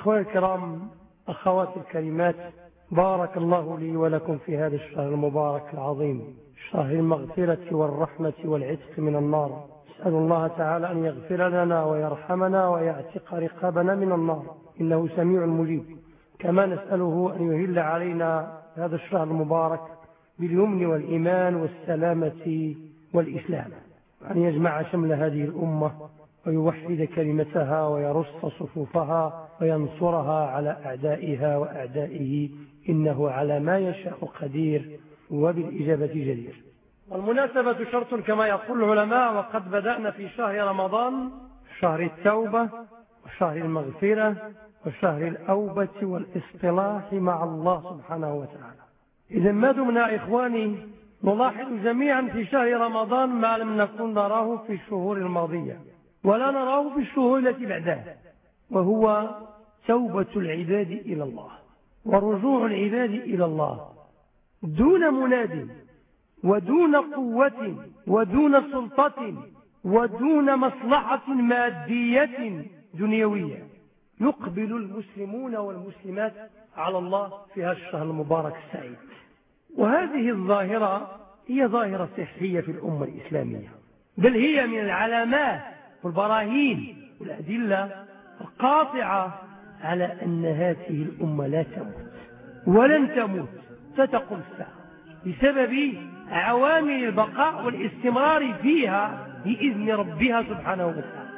إخواني الكرام أخواتي الكريمات بارك الله لي ولكم في هذا الشهر المبارك العظيم شهر المغفرة والرحمة والعتق من النار. أسأل الله تعالى أن يغفر لنا ويرحمنا ويعتق رقابنا من النار إنه سميع مجيب. كما نسأله أن يهل علينا هذا الشهر المبارك باليمن والإيمان والسلامة والإسلام أن يجمع شمل هذه الأمة ويوحد كلمتها ويرص صفوفها وينصرها على أعدائها وأعدائه إنه على ما يشاء قدير وبالإجابة جدير. والمناسبة شرط كما يقول العلماء وقد بدأنا في شهر رمضان شهر التوبة وشهر المغفرة وشهر الأوبة والإصطلاح مع الله سبحانه وتعالى. إذا ما دمنا إخواني نلاحظ جميعا في شهر رمضان ما لم نكن نراه في الشهور الماضية. ولا نراه في الشهور التي بعدها. وهو توبة العباد إلى الله ورجوع العباد إلى الله دون مناد ودون قوة ودون سلطة ودون مصلحة مادية دنيوية. يقبل المسلمون والمسلمات على الله في هذا الشهر المبارك السعيد. وهذه الظاهرة هي ظاهرة صحية في الأمة الإسلامية. بل هي من العلامات والبراهين والأدلة القاطعة على أن هذه الأمة لا تموت ولن تموت ستقوم الساعة بسبب عوامل البقاء والاستمرار فيها بإذن ربها سبحانه وتعالى.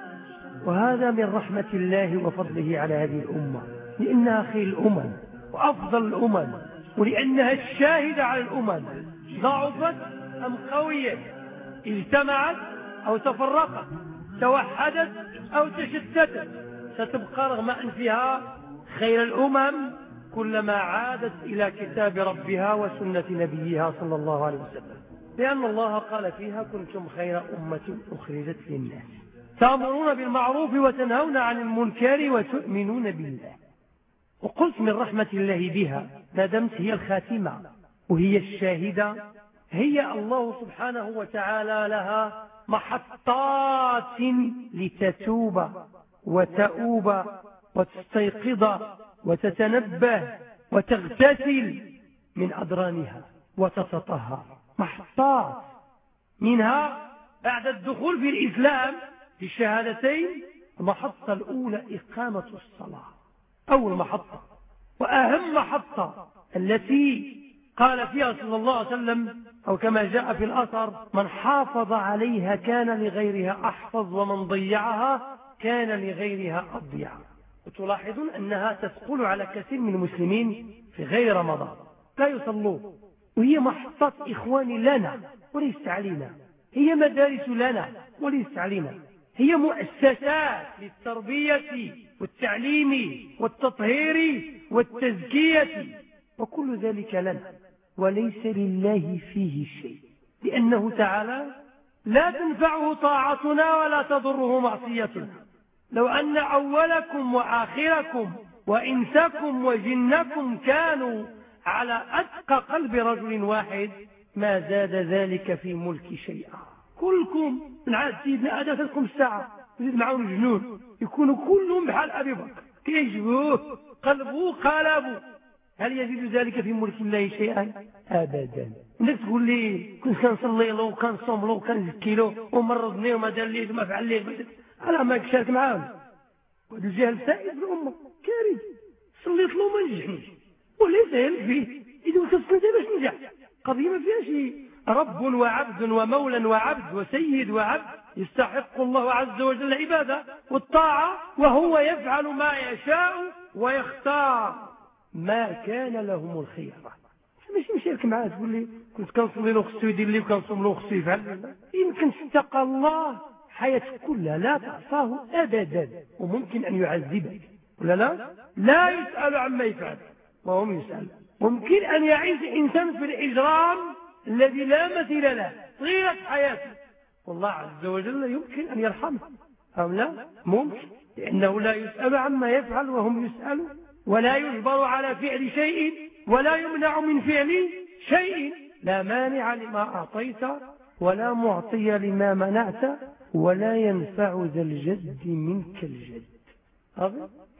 وهذا من رحمة الله وفضله على هذه الأمة لأنها خير الأمم وأفضل الأمم ولأنها الشاهدة على الأمم ضعفت أم قويت اجتمعت أو تفرقت. توحدت أو تشتتت ستبقى رغم أنفها خير الأمم كلما عادت إلى كتاب ربها وسنة نبيها صلى الله عليه وسلم. لأن الله قال فيها كنتم خير أمة أخرجت للناس. تأمرون بالمعروف وتنهون عن المنكر وتؤمنون بالله. وقلت من رحمة الله بها ما دمت هي الخاتمة وهي الشاهدة هي الله سبحانه وتعالى لها محطات لتتوب وتؤوب وتستيقظ وتتنبه وتغتسل من أدرانها وتتطهر محطات منها بعد الدخول في الإسلام في الشهادتين المحطة الأولى إقامة الصلاة أول محطة وأهم محطة التي قال فيها صلى الله عليه وسلم أو كما جاء في الأثر من حافظ عليها كان لغيرها أحفظ ومن ضيعها كان لغيرها أضيع. وتلاحظون أنها تثقل على كثير من المسلمين في غير رمضان. لا يصلون. وهي محطة إخواني لنا وليس علينا. هي مدارس لنا وليس علينا. هي مؤسسات للتربية والتعليم والتطهير والتزكية وكل ذلك لنا. وليس لله فيه شيء. لأنه تعالى لا تنفعه طاعتنا ولا تضره معصيتنا. لو أن أولكم وآخركم وإنسكم وجنكم كانوا على أتقى قلب رجل واحد ما زاد ذلك في ملك شيئا. كلكم من عاد سيدنا آدم تلكم الساعة يزيد معهم الجنود يكونوا كلهم بحال أبي بكر. كيجبوه قلبوه قلبوا هل يزيد ذلك في ملك الله شيئا؟ ابدا. إنك تقول لي كنت كنصلي له وكنصوم له وكنزكي له ومرضني وما دار لي وما فعل لي على ما كشارك معاهم. وهذا الجهل سائد في الامه كارثه صليت له ما نجحنيش وليس يلف فيه. إذا كنت باش ننجح قضية ما فيها شيء. رب وعبد ومولى وعبد وسيد وعبد يستحق الله عز وجل العبادة والطاعة وهو يفعل ما يشاء ويختار. ما كان لهم الخيرة ماشي مشارك معاه تقول لي كنت كنصلي له خصو يدير لي وكنصوم له خصو يفعل يمكن تتقى الله حياتك كلها لا تعصاه ابدا. وممكن أن يعذبك. ولا لا؟ لا يسأل عما يفعل. وهم يسأل. ممكن أن يعيش إنسان في الإجرام الذي لا مثيل له طيلة حياته. والله عز وجل يمكن أن يرحمه. أو لا؟ ممكن. لأنه لا يسأل عما يفعل وهم يسألون. ولا يجبر على فعل شيء ولا يمنع من فعل شيء. لا مانع لما أعطيت ولا معطي لما منعت ولا ينفع ذا الجد منك الجد.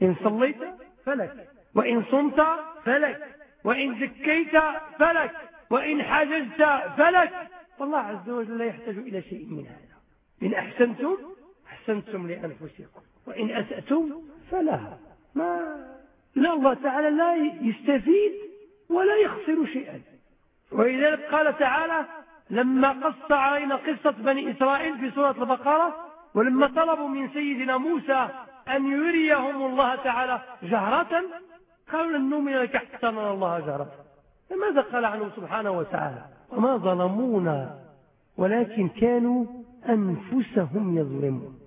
إن صليت فلك وإن صمت فلك وإن زكيت فلك وإن حجزت فلك. والله عز وجل لا يحتاج إلى شيء من هذا. إن أحسنتم أحسنتم لأنفسكم وإن أسأتم فلا ما لا الله تعالى لا يستفيد ولا يخسر شيئا. ولذلك قال تعالى لما قص علينا قصة بني إسرائيل في سورة البقرة ولما طلبوا من سيدنا موسى أن يريهم الله تعالى جهرة قالوا لن نؤمن لك حتى نرى الله جهرة. فماذا قال عنه سبحانه وتعالى؟ وما ظلمونا ولكن كانوا أنفسهم يظلمون.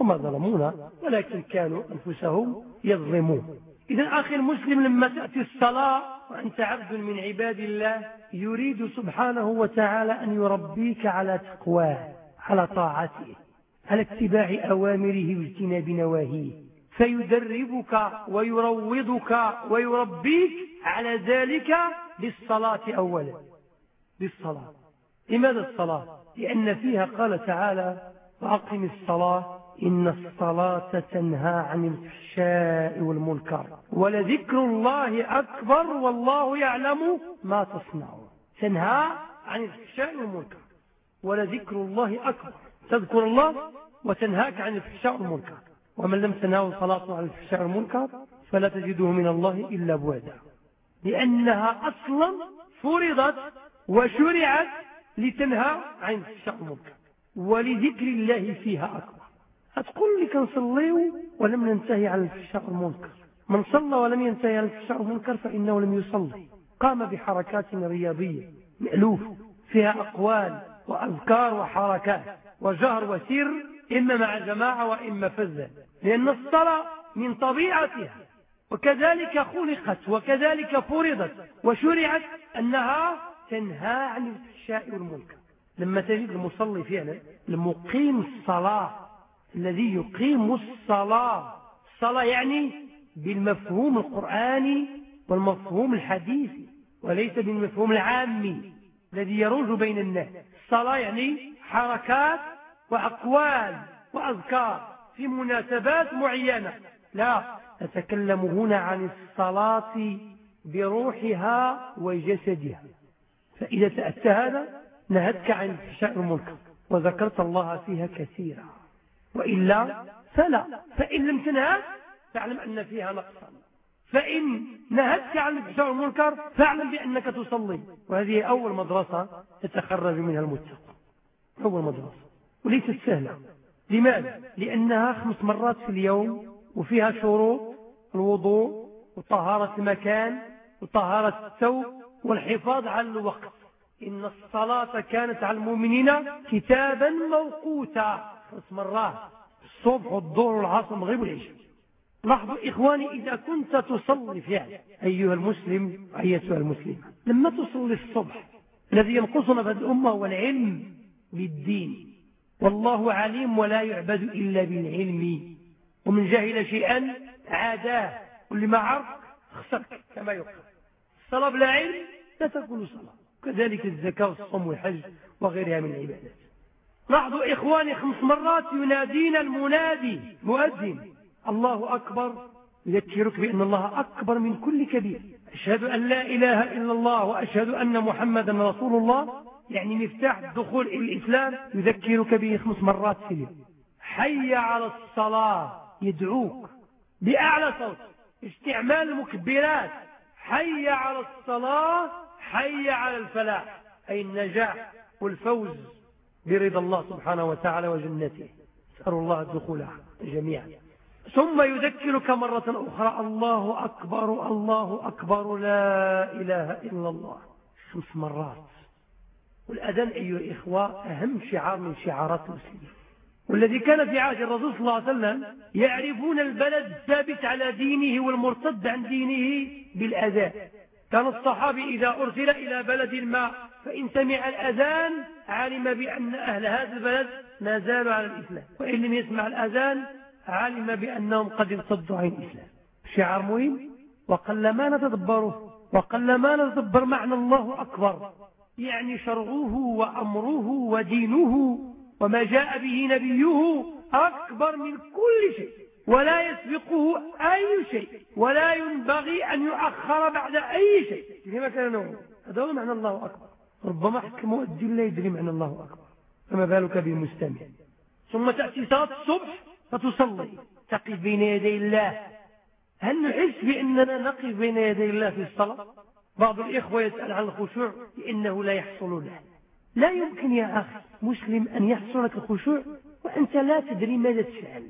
وما ظلمونا ولكن كانوا أنفسهم يظلمون. إذا أخي المسلم لما تأتي الصلاة وأنت عبد من عباد الله يريد سبحانه وتعالى أن يربيك على تقواه على طاعته على اتباع أوامره واجتناب نواهيه. فيدربك ويروضك ويربيك على ذلك بالصلاة أولا. بالصلاة لماذا الصلاة؟ لأن فيها قال تعالى وأقم الصلاة إن الصلاة تنهى عن الفحشاء والمنكر ولذكر الله أكبر والله يعلم ما تصنعون. تنهى عن الفحشاء والمنكر ولذكر الله أكبر. تذكر الله وتنهاك عن الفحشاء والمنكر. ومن لم تنهه صلاته عن الفحشاء والمنكر فلا تجده من الله إلا بعدا لأنها أصلا فرضت وشرعت لتنهى عن الفحشاء والمنكر. ولذكر الله فيها أكبر. هتقول لي كنصليو ولم ننتهي عن الفحشاء والمنكر. من صلى ولم ينتهي عن الفحشاء والمنكر فإنه لم يصلي. قام بحركات رياضية مألوف فيها أقوال وأذكار وحركات وجهر وسر إما مع جماعة وإما فزا لأن الصلاة من طبيعتها. وكذلك خلقت وكذلك فرضت وشرعت أنها تنهى عن الفحشاء والمنكر. لما تجد المصلي فعلا المقيم الصلاة الذي يقيم الصلاة. الصلاة يعني بالمفهوم القرآني والمفهوم الحديثي وليس بالمفهوم العامي الذي يروج بين الناس. الصلاة يعني حركات وأقوال وأذكار في مناسبات معينة. لا نتكلم هنا عن الصلاة بروحها وجسدها. فإذا تأتى هذا نهتك عن الفحشاء المنكر وذكرت الله فيها كثيرا. وإلا فلا. فإن لم تنهك فاعلم أن فيها نقصا. فإن نهتك عن الفحشاء والمنكر فاعلم بأنك تصلي. وهذه أول مدرسة تتخرج منها المتقى أول مدرسة. وليست سهلة. لماذا؟ لأنها خمس مرات في اليوم وفيها شروط الوضوء وطهارة المكان وطهارة الثوب والحفاظ على الوقت. إن الصلاة كانت على المؤمنين كتابا موقوتا. مرات الصبح والظهر والعصر والمغرب والعشاء لاحظوا إخواني إذا كنت تصلي فعلا أيها المسلم أيتها المسلمة لما تصلي الصبح الذي ينقصنا في الأمة هو العلم بالدين. والله عليم ولا يعبد إلا بالعلم. ومن جهل شيئا عاداه. واللي ما عرف خسرك كما يقال. الصلاة بلا علم لا تكون صلاة. كذلك الزكاة والصوم والحج وغيرها من العبادات. لاحظوا إخواني خمس مرات ينادينا المنادي مؤذن. الله أكبر. يذكرك بأن الله أكبر من كل كبير. أشهد أن لا إله إلا الله وأشهد أن محمدا رسول الله. يعني مفتاح الدخول إلى الإسلام يذكرك به خمس مرات في اليوم. حي على الصلاة. يدعوك بأعلى صوت. استعمال المكبرات. حي على الصلاة حي على الفلاح. أي النجاح والفوز. برضا الله سبحانه وتعالى وجنته. نسأل الله الدخول جميعا. ثم يذكرك مرة أخرى الله أكبر الله أكبر لا إله إلا الله. خمس مرات. والأذان أيها الإخوة أهم شعار من شعارات المسلمين. والذي كان في عهد الرسول صلى الله عليه وسلم يعرفون البلد الثابت على دينه والمرتد عن دينه بالأذان. كان الصحابي إذا أرسل إلى بلد ما فإن سمع الأذان علم بأن أهل هذا البلد ما زالوا على الإسلام. وإن لم يسمع الأذان علم بأنهم قد ارتدوا عن الإسلام. شعار مهم وقل ما نتدبره وقل ما نتدبر معنى الله أكبر. يعني شرعه وأمره ودينه وما جاء به نبيه أكبر من كل شيء. ولا يسبقه أي شيء ولا ينبغي أن يؤخر بعد أي شيء. لما كان هذا هو معنى الله أكبر. ربما حكم مؤذن لا يدري معنى الله أكبر. فما بالك بالمستمع ثم تأتي صلاة الصبح فتصلي. تقف بين يدي الله. هل نحس بأننا نقف بين يدي الله في الصلاة؟ بعض الإخوة يسأل عن الخشوع لأنه لا يحصل له لا يمكن يا أخي مسلم أن يحصل لك الخشوع وأنت لا تدري ماذا تفعل.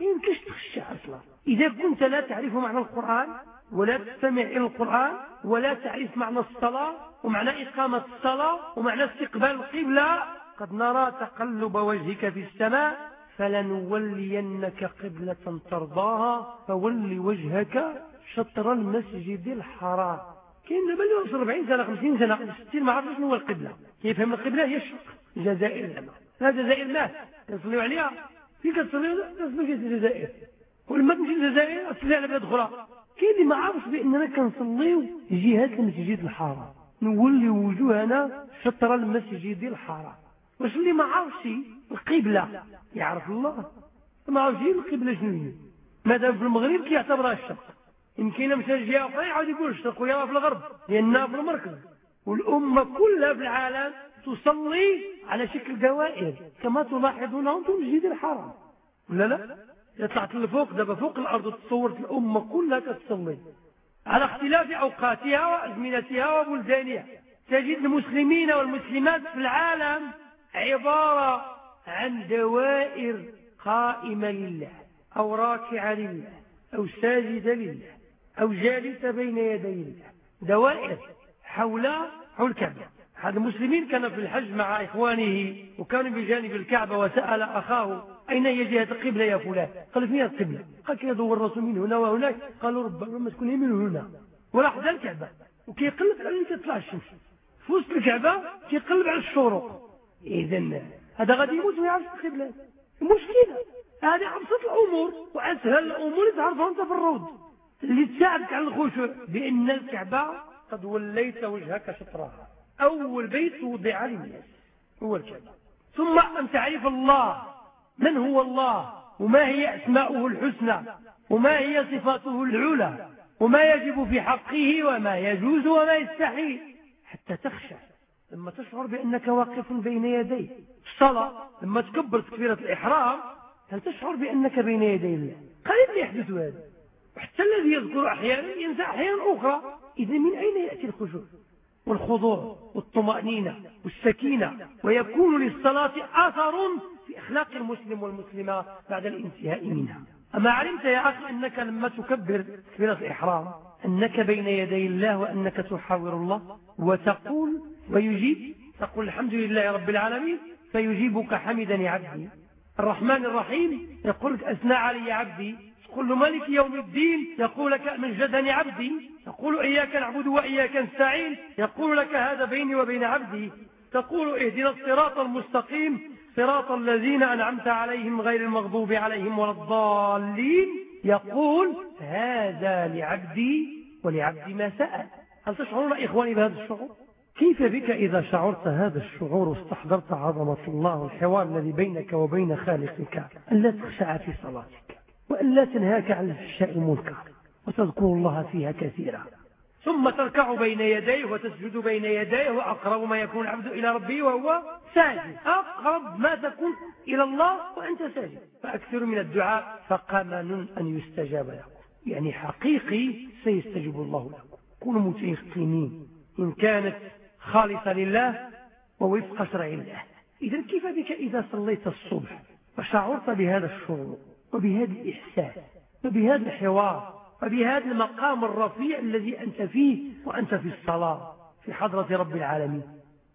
ما يمكنش تخشى أصلا. إذا كنت لا تعرف معنى القرآن ولا تستمع إلى القرآن ولا تعرف معنى الصلاة ومعنى إقامة الصلاة ومعنى استقبال القبلة. قد نرى تقلب وجهك في السماء فلنولينك قبلة ترضاها فول وجهك شطر المسجد الحرام. كاين دابا اللي وصل 40 سنة 50 سنة 60 ما عرفش شنو هو القبلة. كيفهم القبلة؟ هي الشرق الجزائر زعما لا الجزائر مات كنصليو عليها. في كتصليو؟ كنصليو في الجزائر ولما تمشي للجزائر تصلي على بلاد أخرى. كاين ما عرفش باننا كنصليو جهة المسجد الحرام نولي وجوهنا شطر المسجد الحرام واش اللي ما عرفش القبلة؟ يعرف الله. ما عرفش القبلة شنو مادام في المغرب كيعتبرها الشرق. يمكن مشى جهة أخرى يعاود يقول الشرق ويرى في الغرب لأنها في المركز. والأمة كلها في العالم تصلي على شكل دوائر كما تلاحظون أنتم المسجد الحرام ولا لا؟ طلعت لفوق دابا فوق الأرض تصورت الأمة كلها كتصلي على اختلاف أوقاتها وأزمنتها وبلدانها. تجد المسلمين والمسلمات في العالم عبارة عن دوائر قائمة لله أو راكعة لله أو ساجدة لله أو جالسة بين يدي الله. دوائر حول حول الكعبة. هذا المسلمين كان في الحج مع إخوانه وكانوا بجانب الكعبة وسأل أخاه أين هي جهة القبلة يا فلان؟ قال فيها القبلة؟ قال كي يدور الرسول من هنا وهناك. قالوا ربما تكون من هنا. وراح ذا الكعبة. وكيقلب على تطلع الشمس. في وسط الكعبة كيقلب على الشروق. إذا هذا غادي يموت ويعرف القبلة. المشكلة هذه أبسط الأمور وأسهل الأمور تعرفها أنت في الروض. اللي تساعدك على الخشوع. بأن الكعبة قد وليت وجهك شطرها. أول بيت وضع للناس. هو الكعبة. ثم أن تعرف الله. من هو الله؟ وما هي أسماؤه الحسنى؟ وما هي صفاته العلى؟ وما يجب في حقه وما يجوز وما يستحيل حتى تخشى لما تشعر بأنك واقف بين يديه. الصلاة لما تكبر تكبيرة الإحرام هل تشعر بأنك بين يدي الله قليل يحدث هذا. وحتى الذي يذكر أحيانا ينسى أحيانا أخرى. إذا من أين يأتي الخشوع؟ والخضوع والطمأنينة والسكينة؟ ويكون للصلاة أثر في أخلاق المسلم والمسلمة بعد الانتهاء منها. أما علمت يا أخي أنك لما تكبر تكبيرة الإحرام أنك بين يدي الله وأنك تحاور الله وتقول ويجيب تقول الحمد لله رب العالمين فيجيبك حمدني عبدي. الرحمن الرحيم يقول لك أثنى علي عبدي. تقول ملك يوم الدين يقول لك مجدني عبدي. يقول إياك نعبد وإياك نستعين يقول لك هذا بيني وبين عبدي. تقول اهدنا الصراط المستقيم صراط الذين أنعمت عليهم غير المغضوب عليهم ولا الضالين يقول هذا لعبدي ولعبدي ما سأل. هل تشعرون إخواني بهذا الشعور؟ كيف بك إذا شعرت هذا الشعور واستحضرت عظمة الله والحوار الذي بينك وبين خالقك ألا تخشع في صلاتك وألا تنهاك عن الفحشاء المنكر وتذكر الله فيها كثيرا. ثم تركع بين يديه وتسجد بين يديه وأقرب ما يكون العبد إلى ربه وهو ساجد. أقرب ما تكون إلى الله وأنت ساجد. فأكثر من الدعاء فقمن أن يستجاب لكم. يعني حقيقي سيستجيب الله لكم. كونوا متيقنين. إن كانت خالصة لله ووفق شرع الله. إذا كيف بك إذا صليت الصبح وشعرت بهذا الشعور وبهذا الإحساس وبهذا الحوار وبهذا المقام الرفيع الذي أنت فيه وأنت في الصلاة في حضرة رب العالمين.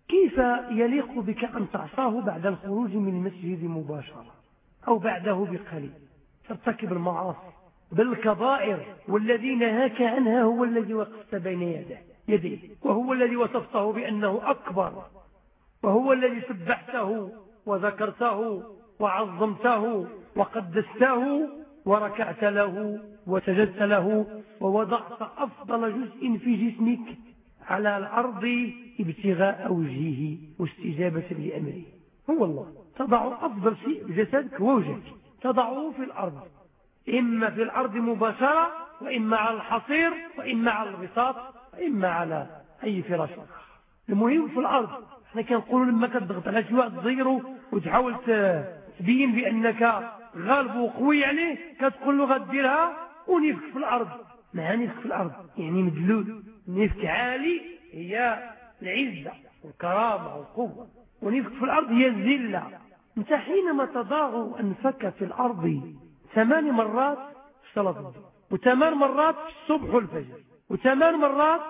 كيف يليق بك أن تعصاه بعد الخروج من المسجد مباشرة أو بعده بقليل؟ ترتكب المعاصي بالكبائر والذي نهاك عنها هو الذي وقفت بين يديه يديه وهو الذي وصفته بأنه أكبر وهو الذي سبحته وذكرته وعظمته وقدسته وركعت له وسجدت له ووضعت أفضل جزء في جسمك على الأرض ابتغاء وجهه واستجابة لأمره. هو الله. تضع أفضل شيء بجسدك ووجهك تضعه في الأرض. إما في الأرض مباشرة وإما على الحصير وإما على البساط وإما على أي فراش المهم في الأرض. إحنا كنقولوا لما كتضغط على شي واحد تزيرو وتحاول تبين بأنك غالب وقوي عليه كتقول له غديرها ونفك في الأرض. مع نفك في الأرض. يعني مدلول. نفك عالي هي العزة والكرامة والقوة. ونفك في الأرض هي الذلة. انت حينما تضاغ أنفك في الأرض ثمان مرات في صلاة الظهر وثمان مرات في الصبح والفجر وثمان مرات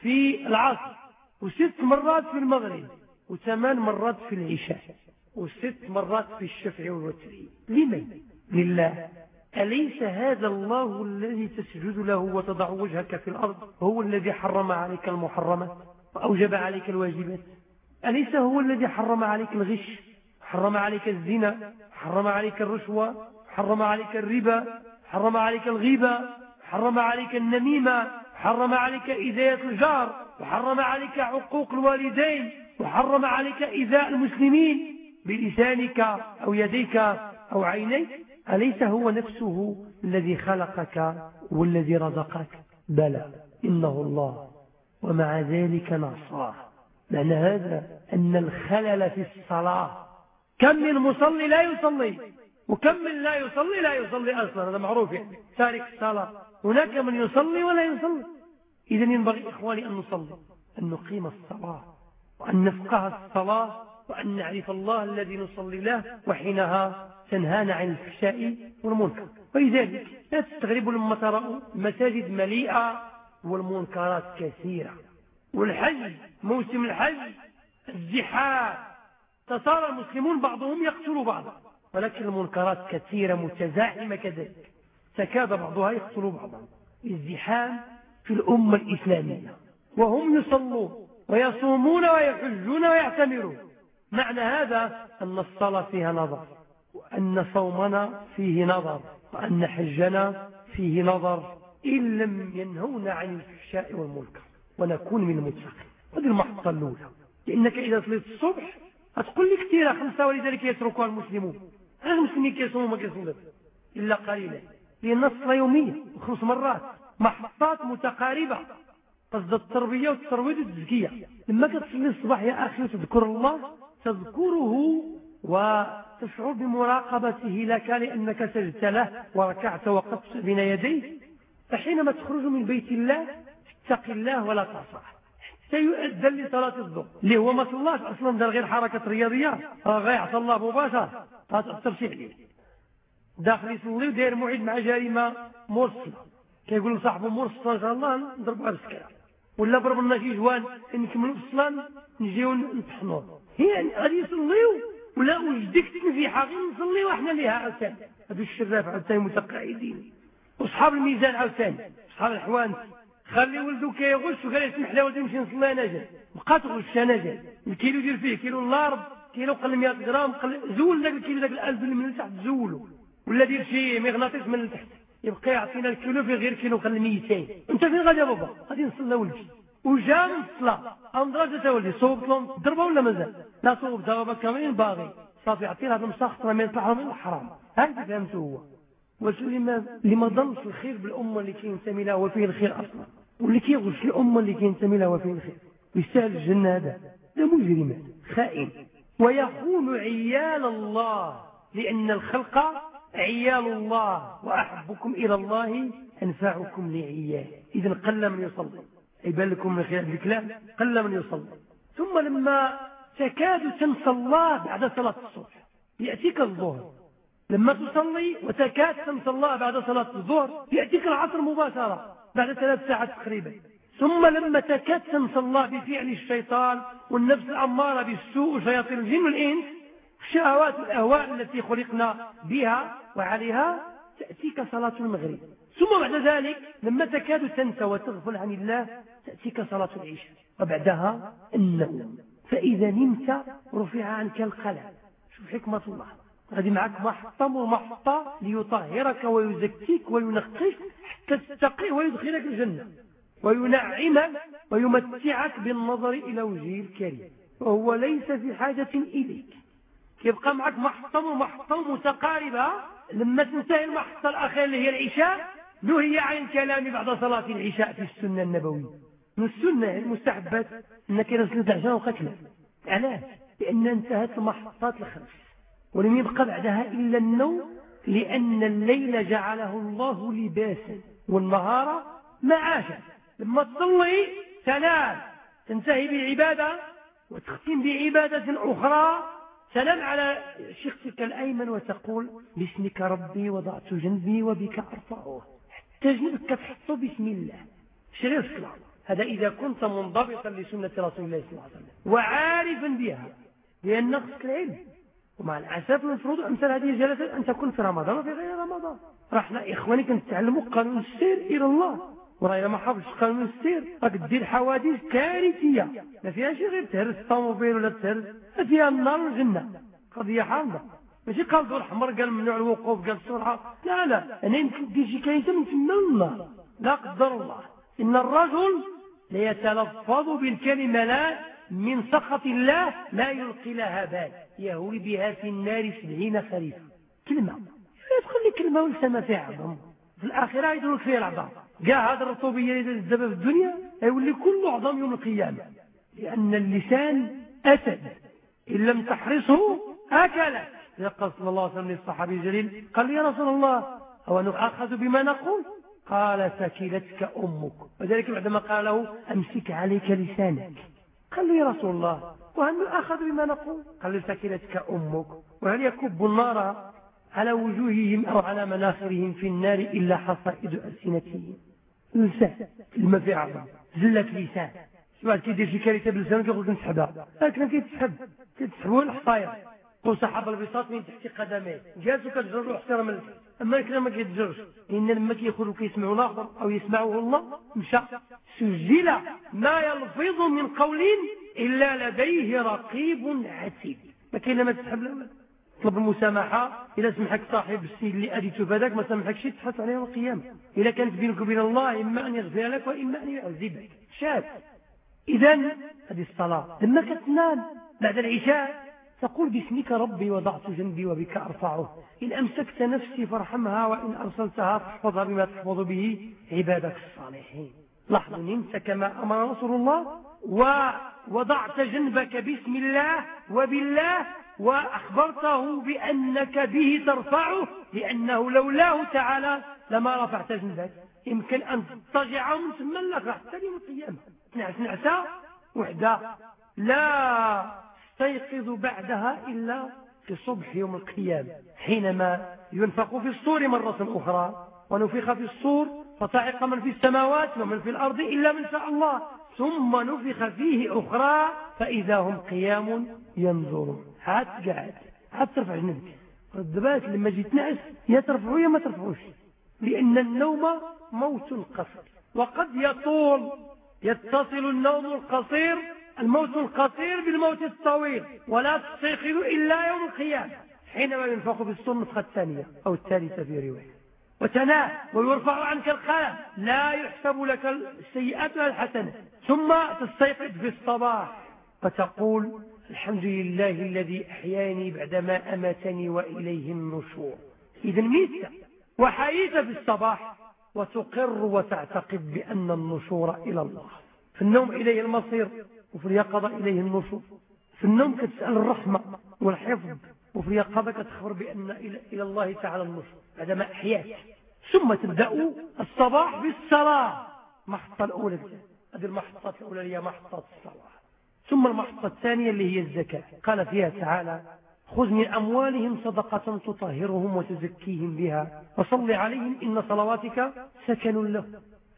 في العصر وست مرات في المغرب وثمان مرات في العشاء وست مرات في الشفع والوتر. لمن؟ لله. أليس هذا الله الذي تسجد له وتضع وجهك في الأرض؟ هو الذي حرم عليك المحرمات وأوجب عليك الواجبات. أليس هو الذي حرم عليك الغش؟ حرم عليك الزنا؟ حرم عليك الرشوة؟ حرم عليك الربا؟ حرم عليك الغيبة؟ حرم عليك النميمة؟ حرم عليك إذاية الجار؟ وحرم عليك عقوق الوالدين؟ وحرم عليك إذاء المسلمين؟ بلسانك أو يديك أو عينيك؟ أليس هو نفسه الذي خلقك والذي رزقك؟ بلى إنه الله. ومع ذلك نصاه معنى هذا أن الخلل في الصلاة. كم من مصلي لا يصلي وكم من لا يصلي لا يصلي أصلا هذا معروف يعني. تارك الصلاة هناك من يصلي ولا يصلي. إذا ينبغي إخواني أن نصلي أن نقيم الصلاة وأن نفقه الصلاة وأن نعرف الله الذي نصلي له وحينها تنهانا عن الفحشاء والمنكر. ولذلك لا تستغربوا لما تروا المساجد مليئة والمنكرات كثيرة. والحج موسم الحج الزحام تصار المسلمون بعضهم يقتل بعضا. ولكن المنكرات كثيرة متزاحمة كذلك. تكاد بعضها يقتل بعضا. الزحام في الأمة الإسلامية. وهم يصلون ويصومون ويحجون ويعتمرون. معنى هذا أن الصلاة فيها نظر وأن صومنا فيه نظر وأن حجنا فيه نظر إن لم ينهونا عن الفحشاء والمنكر ونكون من المتقين. هذه المحطة الأولى. لأنك إذا صليت الصبح هتقول لي كثيرة خمسة ولذلك يتركها المسلمون. هذا المسلمين كيصوموا ما كيصوموا إلا قليلا. لأن الصلاة يومية وخمس مرات. محطات متقاربة. قصد التربية والترويض والتزكية لما كتصلي الصباح يا أخي وتذكر الله تذكره وتشعر بمراقبته لك لأنك سجدت له وركعت وقفت بين يديه فحينما تخرج من بيت الله اتق الله ولا تعصاه حتى يؤذن لصلاة الظهر. اللي هو ما صلاش أصلا دار غير حركة رياضية. راه غيعصى الله مباشرة. تأثر شي عليه داخل يصلي وداير موعد مع جريمة مرسلة. كيقول لصاحبه مرسلة إن شاء الله نضربوا على السكرة ولا ضرب لنا شي جوان نكملوا الصلاة نجيو نطحنوا هي غادي يصليو ولا وجدك تنفيحة غير نصليو إحنا ليها عاوتاني. هادو الشراف عاوتاني متقاعدين. وصحاب الميزان عاوتاني. صحاب الحوان. خلي ولدو كيغش وقال يسمح له ولدي نمشي نصلي أنا جاي. بقى تغش أنا جاي. الكيلو يدير فيه كيلو الأرض كيلو قل 100 غرام قل زول داك الكيلو داك الألف من تحت زولو. ولا دير شي مغناطيس من تحت. يبقى يعطينا الكيلو في غير كيلو قل 200 انت فين غادي يا بابا؟ غادي نصلي ولدي. وجا الصلاه ام درجه ولدي صوبت لهم ضربه ولا مازال لا صوبت بابا كاملين باغي. صافي عطينا هذا المسخط ما يطلع من الحرام هكذا فهمته هو. واش لما لما ظنش الخير بالأمة اللي كينتمي لها وفيه الخير أصلا؟ واللي كيغش الأمة اللي كينتمي لها وفيه الخير؟ يستاهل الجنة هذا. ده مجرم خائن. ويخون عيال الله لأن الخلق عيال الله. وأحبكم إلى الله أنفعكم لعيال إذا قل من يصلي. يبان لكم من خلال الكلام قل من يصلي ثم لما تكاد الله بعد صلاة الصبح يأتيك الظهر. لما تصلي وتكاد الله بعد صلاة الظهر يأتيك العصر مباشرة بعد ثلاث ساعات تقريبا. ثم لما تكاد الله بفعل الشيطان والنفس الأمارة بالسوء وشياطين الجن والإنس الشهوات والأهواء التي خلقنا بها وعليها تأتيك صلاة المغرب. ثم بعد ذلك لما تكاد تنسى وتغفل عن الله تأتيك صلاة العشاء. وبعدها النوم. فإذا نمت رفع عنك القلم. شوف حكمة الله. هذه معك محطة ومحطة ليطهرك ويزكيك وينقيك حتى تتقيه ويدخلك الجنة. وينعمك ويمتعك بالنظر إلى وجهه الكريم. وهو ليس في حاجة إليك. يبقى معك محطة ومحطة متقاربة. لما تنتهي المحطة الأخيرة اللي هي العشاء نهي عن الكلام بعد صلاة العشاء في السنة النبوية. من السنة المستحبات أنك رسلت عشان وقتنا علاش؟ لأن انتهت المحطات الخمس. ولم يبقى بعدها إلا النوم لأن الليل جعله الله لباسا والنهار معاشا. لما تصلي تنام تنتهي بالعبادة وتختم بعبادة أخرى. سلام على شقك الأيمن وتقول باسمك ربي وضعت جنبي وبك أرفعه. حتى جنبك تحطه بسم الله. شرير الصلاة. هذا إذا كنت منضبطا لسنة رسول الله صلى الله عليه وسلم وعارفا بها لأن نقص العلم. ومع الأسف المفروض أمثال هذه الجلسات أن تكون في رمضان وفي غير رمضان. رحنا إخواني كنتعلموا قانون السير إلى الله. وراه ما حافظش قانون السير راك دير حوادث كارثية. ما فيهاش غير تهرس الطوموبيل ولا تهرس فيها النار والجنة. قضية حامضة. ماشي قال دور حمر قال ممنوع الوقوف قال السرعة. لا لا. أنا يمكن دير شي كارثة من تما لا قدر الله. إن الرجل ليتلفظ بالكلمة لا من سخط الله لا يلقي لها بال. يهوي بها في النار سبعين خريفا كلمة. يدخل لي كلمة ولسانها فيها عظم. في الآخرة يدرك فيها العظام كاع هذه الرطوبيه اللي في الدنيا يولي كله عظام يوم القيامة. لأن اللسان أسد. إن لم تحرسه اكلك قال صلى الله عليه وسلم للصحابي الجليل قال يا رسول الله هو نؤاخذ بما نقول؟ قال سكلتك أمك. وذلك بعدما قال له أمسك عليك لسانك. قال له يا رسول الله وهل نؤاخذ بما نقول؟ قال سكلتك أمك. وهل يكب النار على وجوههم أو على مناخرهم في النار إلا حصائد ألسنتهم؟ لسان كلمة في عظم زلة لسان. واحد كيدير شي كارثة بلسانه كيقول لك نسحبها لكن كيتسحب كيتسحبوا الحصاير. وسحب البساط من تحت قدميه. جالس وكتجر احترام أما الكلام ما كيتجرش لأن لما كيخرجوا كيسمعوا الآخر أو يسمعه الله مشى. سجل ما يلفظ من قول إلا لديه رقيب عتيد. ما كاين لما تسحب لا طلب المسامحة إذا سمحك صاحب السيد اللي أديته بذاك ما سمحكش تحس عليه القيامة إذا كانت بينك وبين الله إما أن يغفر لك وإما أن يعذبك. شاف. إذا هذه الصلاة. لما كتنام بعد العشاء تقول باسمك ربي وضعت جنبي وبك أرفعه. إن أمسكت نفسي فارحمها وإن أرسلتها فاحفظها بما تحفظ به عبادك الصالحين. لاحظوا نمت كما أمر رسول الله ووضعت جنبك باسم الله وبالله وأخبرته بأنك به ترفعه لأنه لولاه تعالى لما رفعت جنبك. يمكن أن تضطجع ومن ثم لك حتى يوم القيامة. نعس نعسة وحدة لا تستيقظ بعدها إلا في صبح يوم القيامة حينما ينفق في الصور مرة أخرى ونفخ في الصور فصعق من في السماوات ومن في الأرض إلا من شاء الله ثم نفخ فيه أخرى فإذا هم قيام ينظرون. عاد قاعد عاد ترفع جنبك الدبات لما جيت نعس يا ترفعوا يا ما ترفعوش. لأن النوم موت قصير وقد يطول يتصل النوم القصير الموت القصير بالموت الطويل ولا تستيقظ إلا يوم القيامة حينما ينفخ في الصور النفخة الثانية أو الثالثة في رواية. وتنام ويرفع عنك القلم لا يحسب لك السيئات ولا الحسنة ثم تستيقظ في الصباح فتقول الحمد لله الذي أحياني بعدما أماتني وإليه النشور. إذا ميت وحييت في الصباح وتقر وتعتقد بأن النشور إلى الله. في النوم إليه المصير. وفي اليقظة إليه النشور في النوم كتسأل الرحمة والحفظ وفي اليقظة كتخبر بأن إلى الله تعالى النشور بعدما أحياك ثم تبدأ الصباح بالصلاة. محطة الأولى. هذه المحطة الأولى هي محطة الصلاة. ثم المحطة الثانية اللي هي الزكاة. قال فيها تعالى خذ من أموالهم صدقة تطهرهم وتزكيهم بها وصل عليهم إن صلواتك سكن له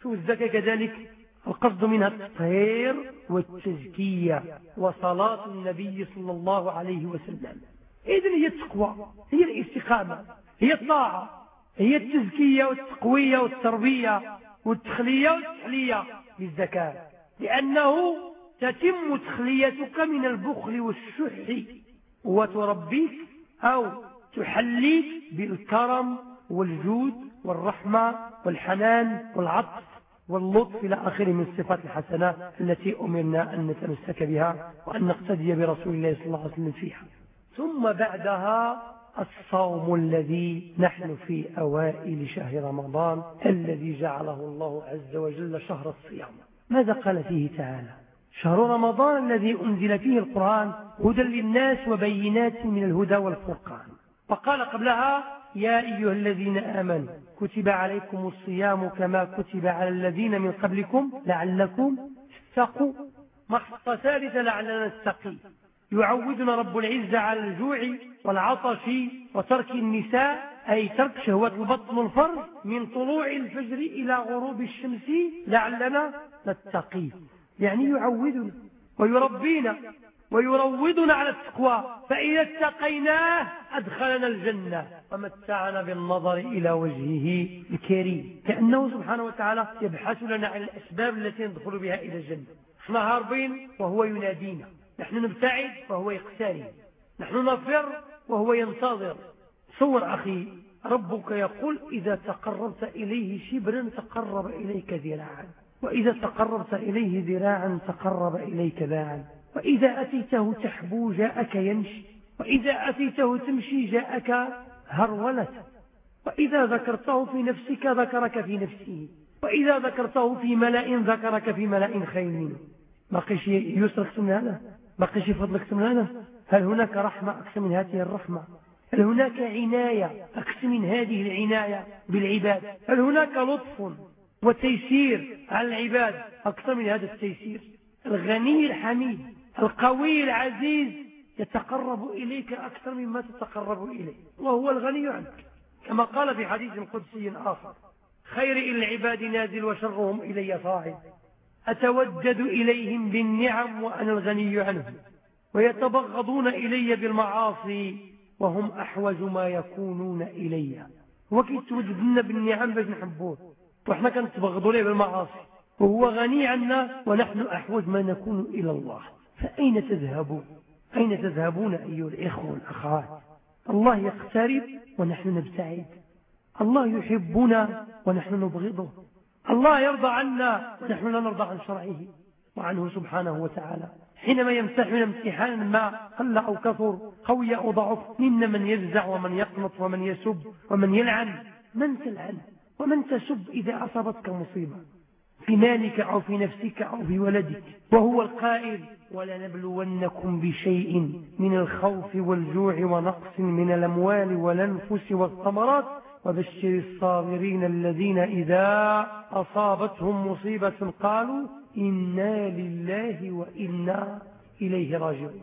شوف الزكاة كذلك. القصد منها التطهير والتزكية وصلاة النبي صلى الله عليه وسلم. إذن هي التقوى هي الاستقامة هي الطاعة هي التزكية والتقوية والتربية والتخلية والتحلية بالزكاة لأنه تتم تخليتك من البخل والشح وتربيك أو تحليك بالكرم والجود والرحمة والحنان والعطف. واللطف إلى آخره من الصفات الحسنة التي أمرنا أن نتمسك بها وأن نقتدي برسول الله صلى الله عليه وسلم فيها. ثم بعدها الصوم الذي نحن في أوائل شهر رمضان الذي جعله الله عز وجل شهر الصيام. ماذا قال فيه تعالى؟ شهر رمضان الذي أنزل فيه القرآن هدى للناس وبينات من الهدى والفرقان. وقال قبلها يا أيها الذين آمنوا كتب عليكم الصيام كما كتب على الذين من قبلكم لعلكم تتقوا. محطة ثالثة لعلنا نستقي يعودنا رب العزة على الجوع والعطش وترك النساء أي ترك شهوة البطن والفرج من طلوع الفجر إلى غروب الشمس لعلنا نتقي. يعني يعودنا ويربينا. ويروضنا على التقوى فإذا اتقيناه أدخلنا الجنة. ومتعنا بالنظر إلى وجهه الكريم. كأنه سبحانه وتعالى يبحث لنا عن الأسباب التي ندخل بها إلى الجنة. نحن هاربين وهو ينادينا. نحن نبتعد وهو يقترب. نحن نفر وهو ينتظر. صور أخي ربك يقول إذا تقربت إليه شبرا تقرب إليك ذراعا. وإذا تقربت إليه ذراعا تقرب إليك باعا. وإذا أتيته تحبو جاءك يمشي وإذا أتيته تمشي جاءك هرولة وإذا ذكرته في نفسك ذكرك في نفسه وإذا ذكرته في ملأ ذكرك في ملأ خير. منه بقيش يسرك من هذا بقيش فضلك هذا هل هناك رحمة أكثر من هذه الرحمة؟ هل هناك عناية أكثر من هذه العناية بالعباد؟ هل هناك لطف وتيسير على العباد أكثر من هذا التيسير؟ الغني الحميد القوي العزيز يتقرب إليك أكثر مما تتقرب إليه وهو الغني عنك. كما قال في حديث قدسي آخر خير العباد نازل وشرهم إلي صاعد. أتودد إليهم بالنعم وأنا الغني عنهم ويتبغضون إلي بالمعاصي وهم أحوج ما يكونون إلي. وكي توددنا بالنعم باش نحبوه وإحنا كنتبغضوا ليه بالمعاصي؟ وهو غني عنا ونحن أحوج ما نكون إلى الله. فأين تذهبون أين تذهبون أيها الإخوة والأخوات؟ الله يقترب ونحن نبتعد. الله يحبنا ونحن نبغضه. الله يرضى عنا ونحن لا نرضى عن شرعه وعنه سبحانه وتعالى. حينما يمتحن امتحانا ما قل أو كثر قوي أو ضعف منا من يفزع ومن يقنط ومن يسب ومن يلعن من تلعن ومن تسب إذا أصابتك مصيبة؟ في مالك أو في نفسك أو في ولدك وهو القائل ولنبلونكم بشيء من الخوف والجوع ونقص من الأموال والأنفس والثمرات. وبشر الصابرين الذين إذا أصابتهم مصيبة قالوا إنا لله وإنا إليه راجعون.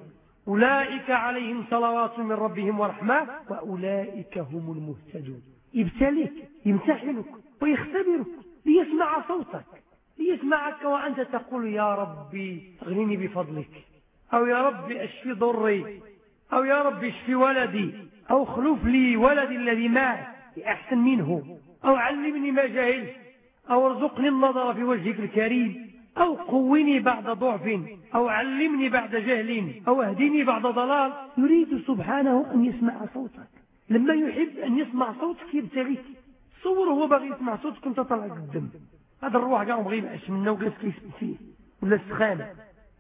أولئك عليهم صلوات من ربهم ورحمة وأولئك هم المهتدون. يبتليك يمتحنك ويختبرك ليسمع صوتك. ليسمعك وأنت تقول يا ربي اغنني بفضلك أو يا ربي أشفي ضري أو يا ربي أشفي ولدي أو خلف لي ولدي الذي مات بأحسن منه أو علمني ما جهلت أو ارزقني النظر في وجهك الكريم أو قوني بعد ضعف أو علمني بعد جهل أو اهدني بعد ضلال. يريد سبحانه أن يسمع صوتك. لما يحب أن يسمع صوتك يبتغيك. صور هو باغي يسمع صوتك انت طلع قدام. هذا الروح كاع بغي يبعش منه وجالس كيسمع فيه ولا السخانه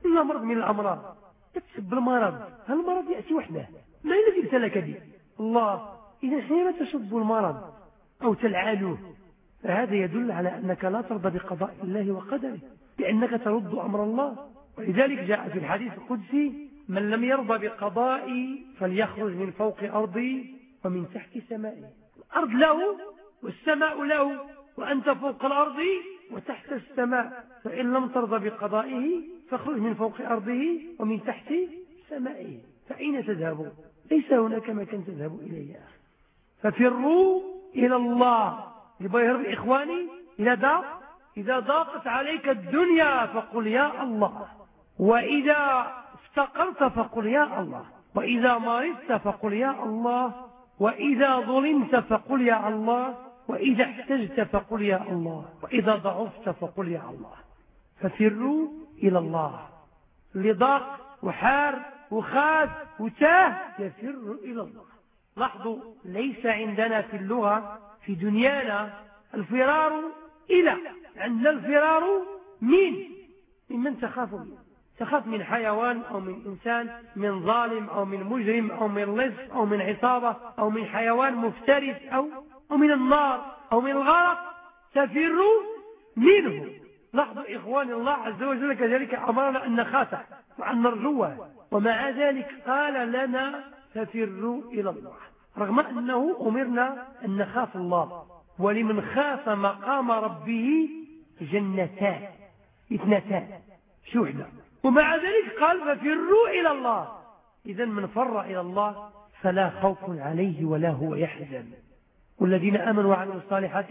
ولا مرض من الأمراض. تتسب المرض يأتي وحده. ما الذي ابتلاك به الله إذا حينما تسب المرض أو تلعنه فهذا يدل على أنك لا ترضى بقضاء الله وقدره لانك ترد أمر الله. ولذلك جاء في الحديث القدسي من لم يرضى بقضائي فليخرج من فوق أرضي ومن تحت سمائي. الأرض له والسماء له. وأنت فوق الأرض وتحت السماء. فإن لم ترضى بقضائه فاخرج من فوق أرضه ومن تحت سمائه. فأين تذهبون ليس هناك مكان تذهب إليه يا أخي. ففروا إلى الله. يبقى يهرب إخواني إلى ضاق إذا ضاقت عليك الدنيا فقل يا الله. وإذا افتقرت فقل يا الله. وإذا مرضت فقل يا الله. وإذا ظلمت فقل يا الله. وإذا احتجت فقل يا الله وإذا ضعفت فقل يا الله. ففروا إلى الله. لضاق وحار وخاف وتاه يفر إلى الله. لاحظوا ليس عندنا في اللغة في دنيانا الفرار إلى. عندنا الفرار من. ممن تخاف منه. تخاف من حيوان أو من إنسان من ظالم أو من مجرم أو من لص أو من عصابة أو من حيوان مفترس أو, أو من النار أو من الغرق تفر منه. لاحظوا إخواني الله عز وجل كذلك أمرنا أن نخافه وأن نرجوه. ومع ذلك قال لنا تفروا إلى الله. رغم أنه أمرنا أن نخاف الله. ولمن خاف مقام ربه جنتان اثنتان شوحنا ومع ذلك قال ففروا إلى الله. إذا من فر إلى الله فلا خوف عليه ولا هو يحزن. والذين آمنوا وعملوا الصالحات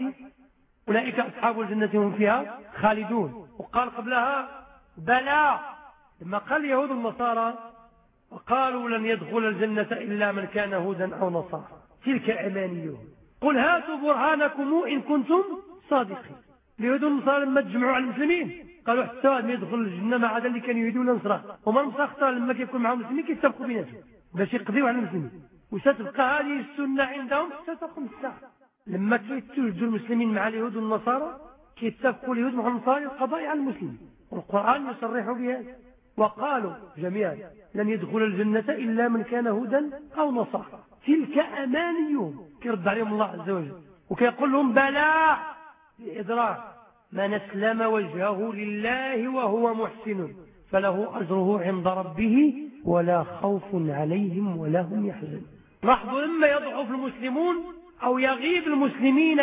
أولئك أصحاب الجنة هم فيها خالدون. وقال قبلها بلى. لما قال اليهود النصارى وقالوا لن يدخل الجنة إلا من كان هودا أو نصارى. تلك أمانيهم قل هاتوا برهانكم إن كنتم صادقين. اليهود النصارى لما تجمعوا على المسلمين قالوا حتى ما يدخل الجنة ما عدا اللي كانوا يهودوا ولا نصارى وما نصارى لما كيكون معهم المسلمين كيتفقوا بيناتهم. باش يقضيوا على المسلمين. وستبقى هذه السنة عندهم ستقوم الساعة لما كيتوجدوا المسلمين مع اليهود والنصارى كيتفقوا اليهود مع النصارى القضاء على المسلمين والقرآن يصرح بهذا وقالوا جميعا لن يدخل الجنة إلا من كان هودا أو نصارى. تلك أمانيهم. كيرد عليهم الله عز وجل. وكيقول لهم بلى لإدراك من اسلم وجهه لله وهو محسن فله أجره عند ربه ولا خوف عليهم ولا هم يحزنون. لاحظوا إما يضعف المسلمون أو يغيب المسلمين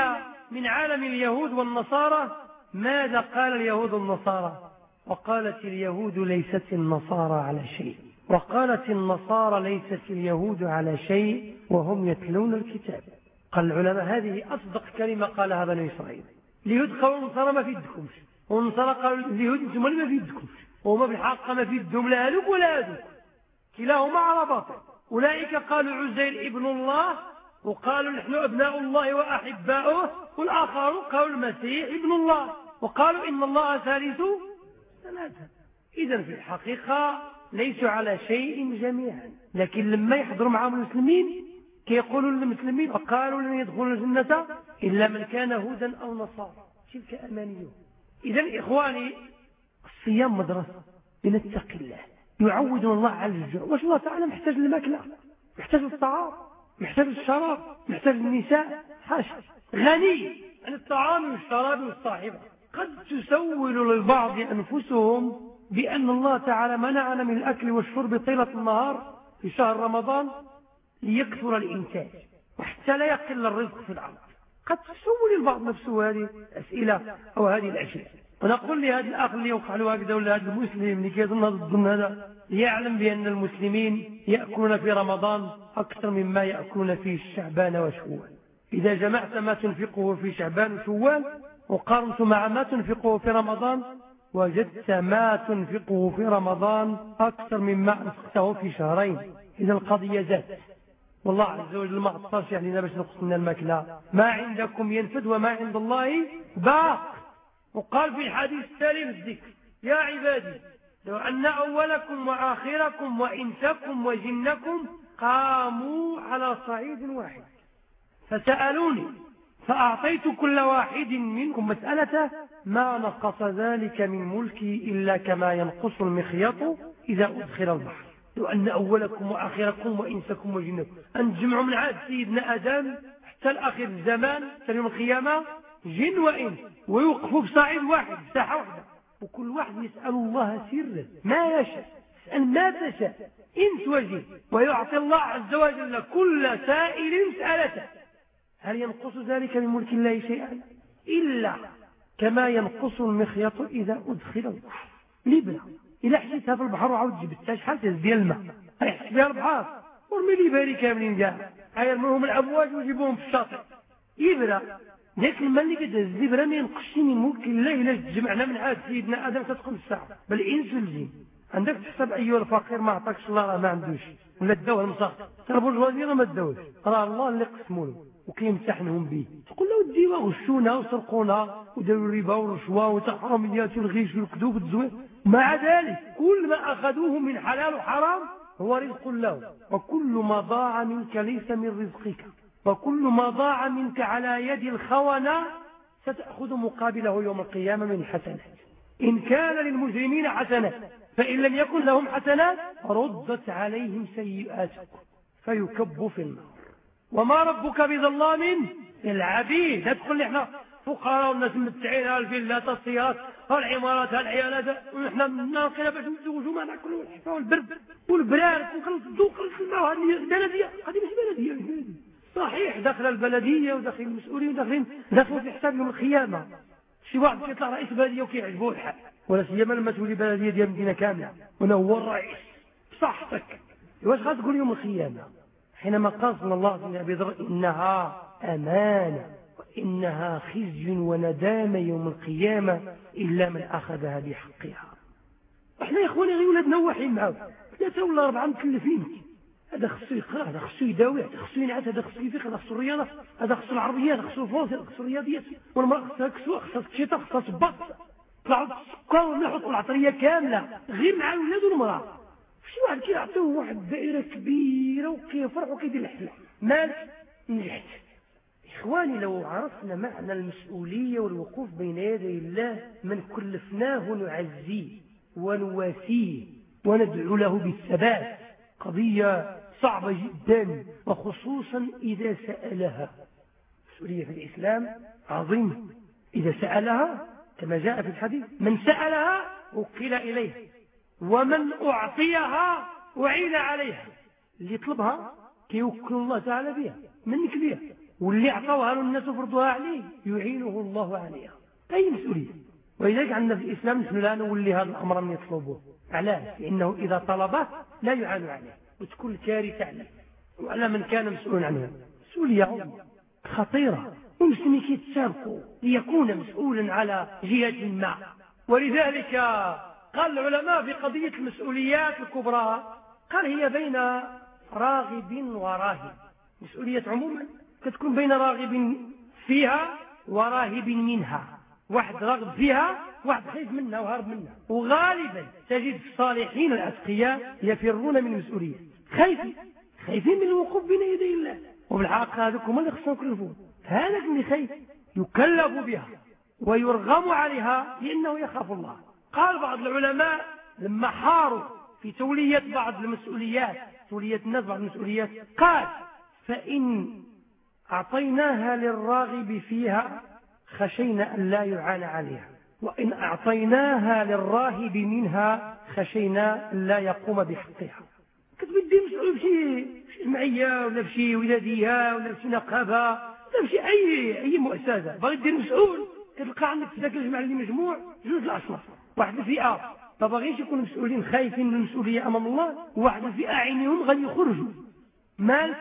من عالم اليهود والنصارى. ماذا قال اليهود والنصارى؟ وقالت اليهود ليست النصارى على شيء. وقالت النصارى ليست اليهود على شيء وهم يتلون الكتاب. قال العلماء هذه أصدق كلمة قالها بني إسرائيل. اليهود قالوا النصارى ما في يدكمش والنصارى قالوا اليهود أنتم ما في يدكمش وهما الحق ما في يدهم لا هذوك ولا هذوك كلاهما على باطل. أولئك قالوا عزير ابن الله وقالوا نحن أبناء الله وأحباؤه والآخرون قالوا المسيح ابن الله وقالوا إن الله ثالث ثلاثة. إذا في الحقيقة ليسوا على شيء جميعا. لكن لما يحضروا معهم المسلمين كيقولوا للمسلمين وقالوا لن يدخلوا الجنة إلا من كان هودا أو نصارى. تلك أمانيهم. إذا إخواني الصيام مدرسة. لنتقي الله. يعود الله على الجوع واش الله تعالى محتاج للماكلة؟ محتاج للطعام؟ محتاج للشراب؟ محتاج للنساء؟ حاشا غني عن الطعام والشراب والصاحبة. قد تسول للبعض أنفسهم بأن الله تعالى منعنا من الأكل والشرب طيلة النهار في شهر رمضان ليكثر الإنتاج. وحتى لا يقل الرزق في الأرض. قد تسول البعض نفسه هذه الأسئلة أو هذه الأشياء ونقول لهذا الأخ اللي يوقع له هكذا ولا هذا المسلم كيظن هذا الظن هذا ليعلم بأن المسلمين يأكلون في رمضان أكثر مما يأكلون في شعبان وشوال. إذا جمعت ما تنفقه في شعبان وشوال وقارنت مع ما تنفقه في رمضان وجدت ما تنفقه في رمضان أكثر مما أنفقته في شهرين. إذا القضية زادت والله عز وجل ما عطاش علينا باش نقص من الماكلة. ما عندكم ينفد وما عند الله باق. وقال في الحديث التالي الذكر يا عبادي لو أن أولكم وآخركم وإنسكم وجنكم قاموا على صعيد واحد. فسألوني فأعطيت كل واحد منكم مسألة ما نقص ذلك من ملكي إلا كما ينقص المخيط إذا أدخل البحر. لو أن أولكم وآخركم وإنسكم وجنكم. أن تجمعوا من عاد سيدنا آدم حتى الآخر الزمان حتى يوم القيامة جن وإنس ويوقفوا بصعيد واحد ساحة واحدة. وكل واحد يسأل الله سرا ما يشاء اسأل ما تشاء. إنس وجن ويعطي الله عز وجل كل سائل مسألته هل ينقص ذلك من ملك الله شيئا؟ إلا كما ينقص المخيط إذا أدخل البحر لبنى. إلا حسيتها في البحر وعاود جبتها شحال ديال الماء. يحس بها البحر. ورمي لي باري كاملين كاع يرموهم الأمواج ويجيبوهم في الشاطئ. يبرى ذاك الماء اللي الإبرة ما ينقصش من ملك الله إلا تجمعنا من عاد سيدنا آدم تتقم الساعة. بل الإنس والجن عندك تحسب أيها الفقير ما عطاكش الله ما عندوش. ولا داوه المصاف ترى البرجوازي ما داوش. راه الله اللي قسموا له. وكيمتحنهم به. تقول له ودي وغشونا وسرقونا وداروا الربا والرشوة وتحرميات والغيش والكذوب والتزوير مع ذلك. كل ما أخذوه من حلال وحرام هو رزق له. وكل ما ضاع منك ليس من رزقك. وكل ما ضاع منك على يد الخونة ستأخذ مقابله يوم القيامة من الحسنات إن كان للمجرمين حسنات فإن لم يكن لهم حسنات ردت عليهم سيئاتكم فيكبوا في النار. وما ربك بظلام للعبيد. ندخل نحن فقراء والناس متعين الفيلات السيارات العمارات العيالات. ونحن ناقلة باش نتزوجوا ما ناكلوا الحفا والبرد والبرارد ونخلص الذوق الماء هذه البلديه هذه مش بلديه مش بلدية. صحيح داخل البلدية وداخل المسؤولين وداخلين داخلوا في حساب يوم القيامة. شي واحد كيطلع رئيس بلدية وكيعجبوه الحال. ولا سيما لما تولي بلدية ديال مدينة كاملة. وأنا هو الرئيس. بصحتك. واش غتقول يوم القيامة؟ حينما قال صلى الله عليه وسلم إنها أمانة وإنها خزي وندامة يوم القيامة إلا من أخذها بحقها. إحنا يا إخواني غير ولادنا واحين معاه ثلاثة ولا أربعة مكلفين. هذا خصو يقرأ هذا خصو يداوي هذا خصو ينعس هذا خصو يفيق هذا خصو الرياضة هذا خصو العربية هذا خصو الفرنسي هذا خصو الرياضيات والمرأة خصها كسوه خصها الشتاء خصها تبط طلعوا السكر ونحطوا العطرية كاملة غير مع الولاد والمرأة. شي واحد كيعطيوه واحد الدائره كبيرة وكيفرح وكيدير الحفله مالك نجحت. إخواني لو عرفنا معنى المسؤولية والوقوف بين يدي الله من كلفناه نعزيه ونواسيه وندعو له بالثبات. قضية صعبة جدا وخصوصا إذا سألها. مسؤولية في الإسلام عظيمة. إذا سألها كما جاء في الحديث من سألها وكل إليه ومن أعطيها وعين عليها. اللي يطلبها كيوكل الله تعالى بها منك بها واللي أعطوها له الناس وفرضوها عليه يعينه الله عليها. أي مسؤولية؟ ولذلك عندنا في الإسلام نحن لا نولي هذا الأمر من يطلبه. علاش؟ لأنه إذا طلبه لا يعان عليه. وتكون كارثة عليه وعلى من كان مسؤول عنه مسؤولية عظمى خطيرة. المسلمين كيتسابقوا ليكون مسؤولا على جهة ما. ولذلك قال العلماء في قضية المسؤوليات الكبرى قال هي بين راغب وراهب. مسؤولية عموما كتكون بين راغب فيها وراهب منها. واحد راغب فيها واحد خايف منها وهارب منها. وغالبا تجد الصالحين الأتقياء يفرون من المسؤولية. خايفين. خايفين من الوقوف بين يدي الله. وبالحق هذوك هما اللي خصهم يكلفون هذاك اللي خايف. يكلف بها. ويرغم عليها لأنه يخاف الله. قال بعض العلماء لما حاروا في تولية بعض المسؤوليات تولية الناس بعض المسؤوليات قال فإن أعطيناها للراغب فيها خشينا أن لا يعان عليها. وإن أعطيناها للراهب منها خشينا أن لا يقوم بحقها. كتبدي مسؤول بشي جمعية ولا بشي ولادية ولا بشي نقابة ولا بشي أي أي مؤسسة. باغي دير مسؤول. كتلقى عندك في ذاك الجمع اللي مجموع جوج الأصناف واحد الفئة ما باغيش يكونوا مسؤولين خايفين من المسؤولية أمام الله وواحد الفئة عينيهم غادي يخرجوا. مالك؟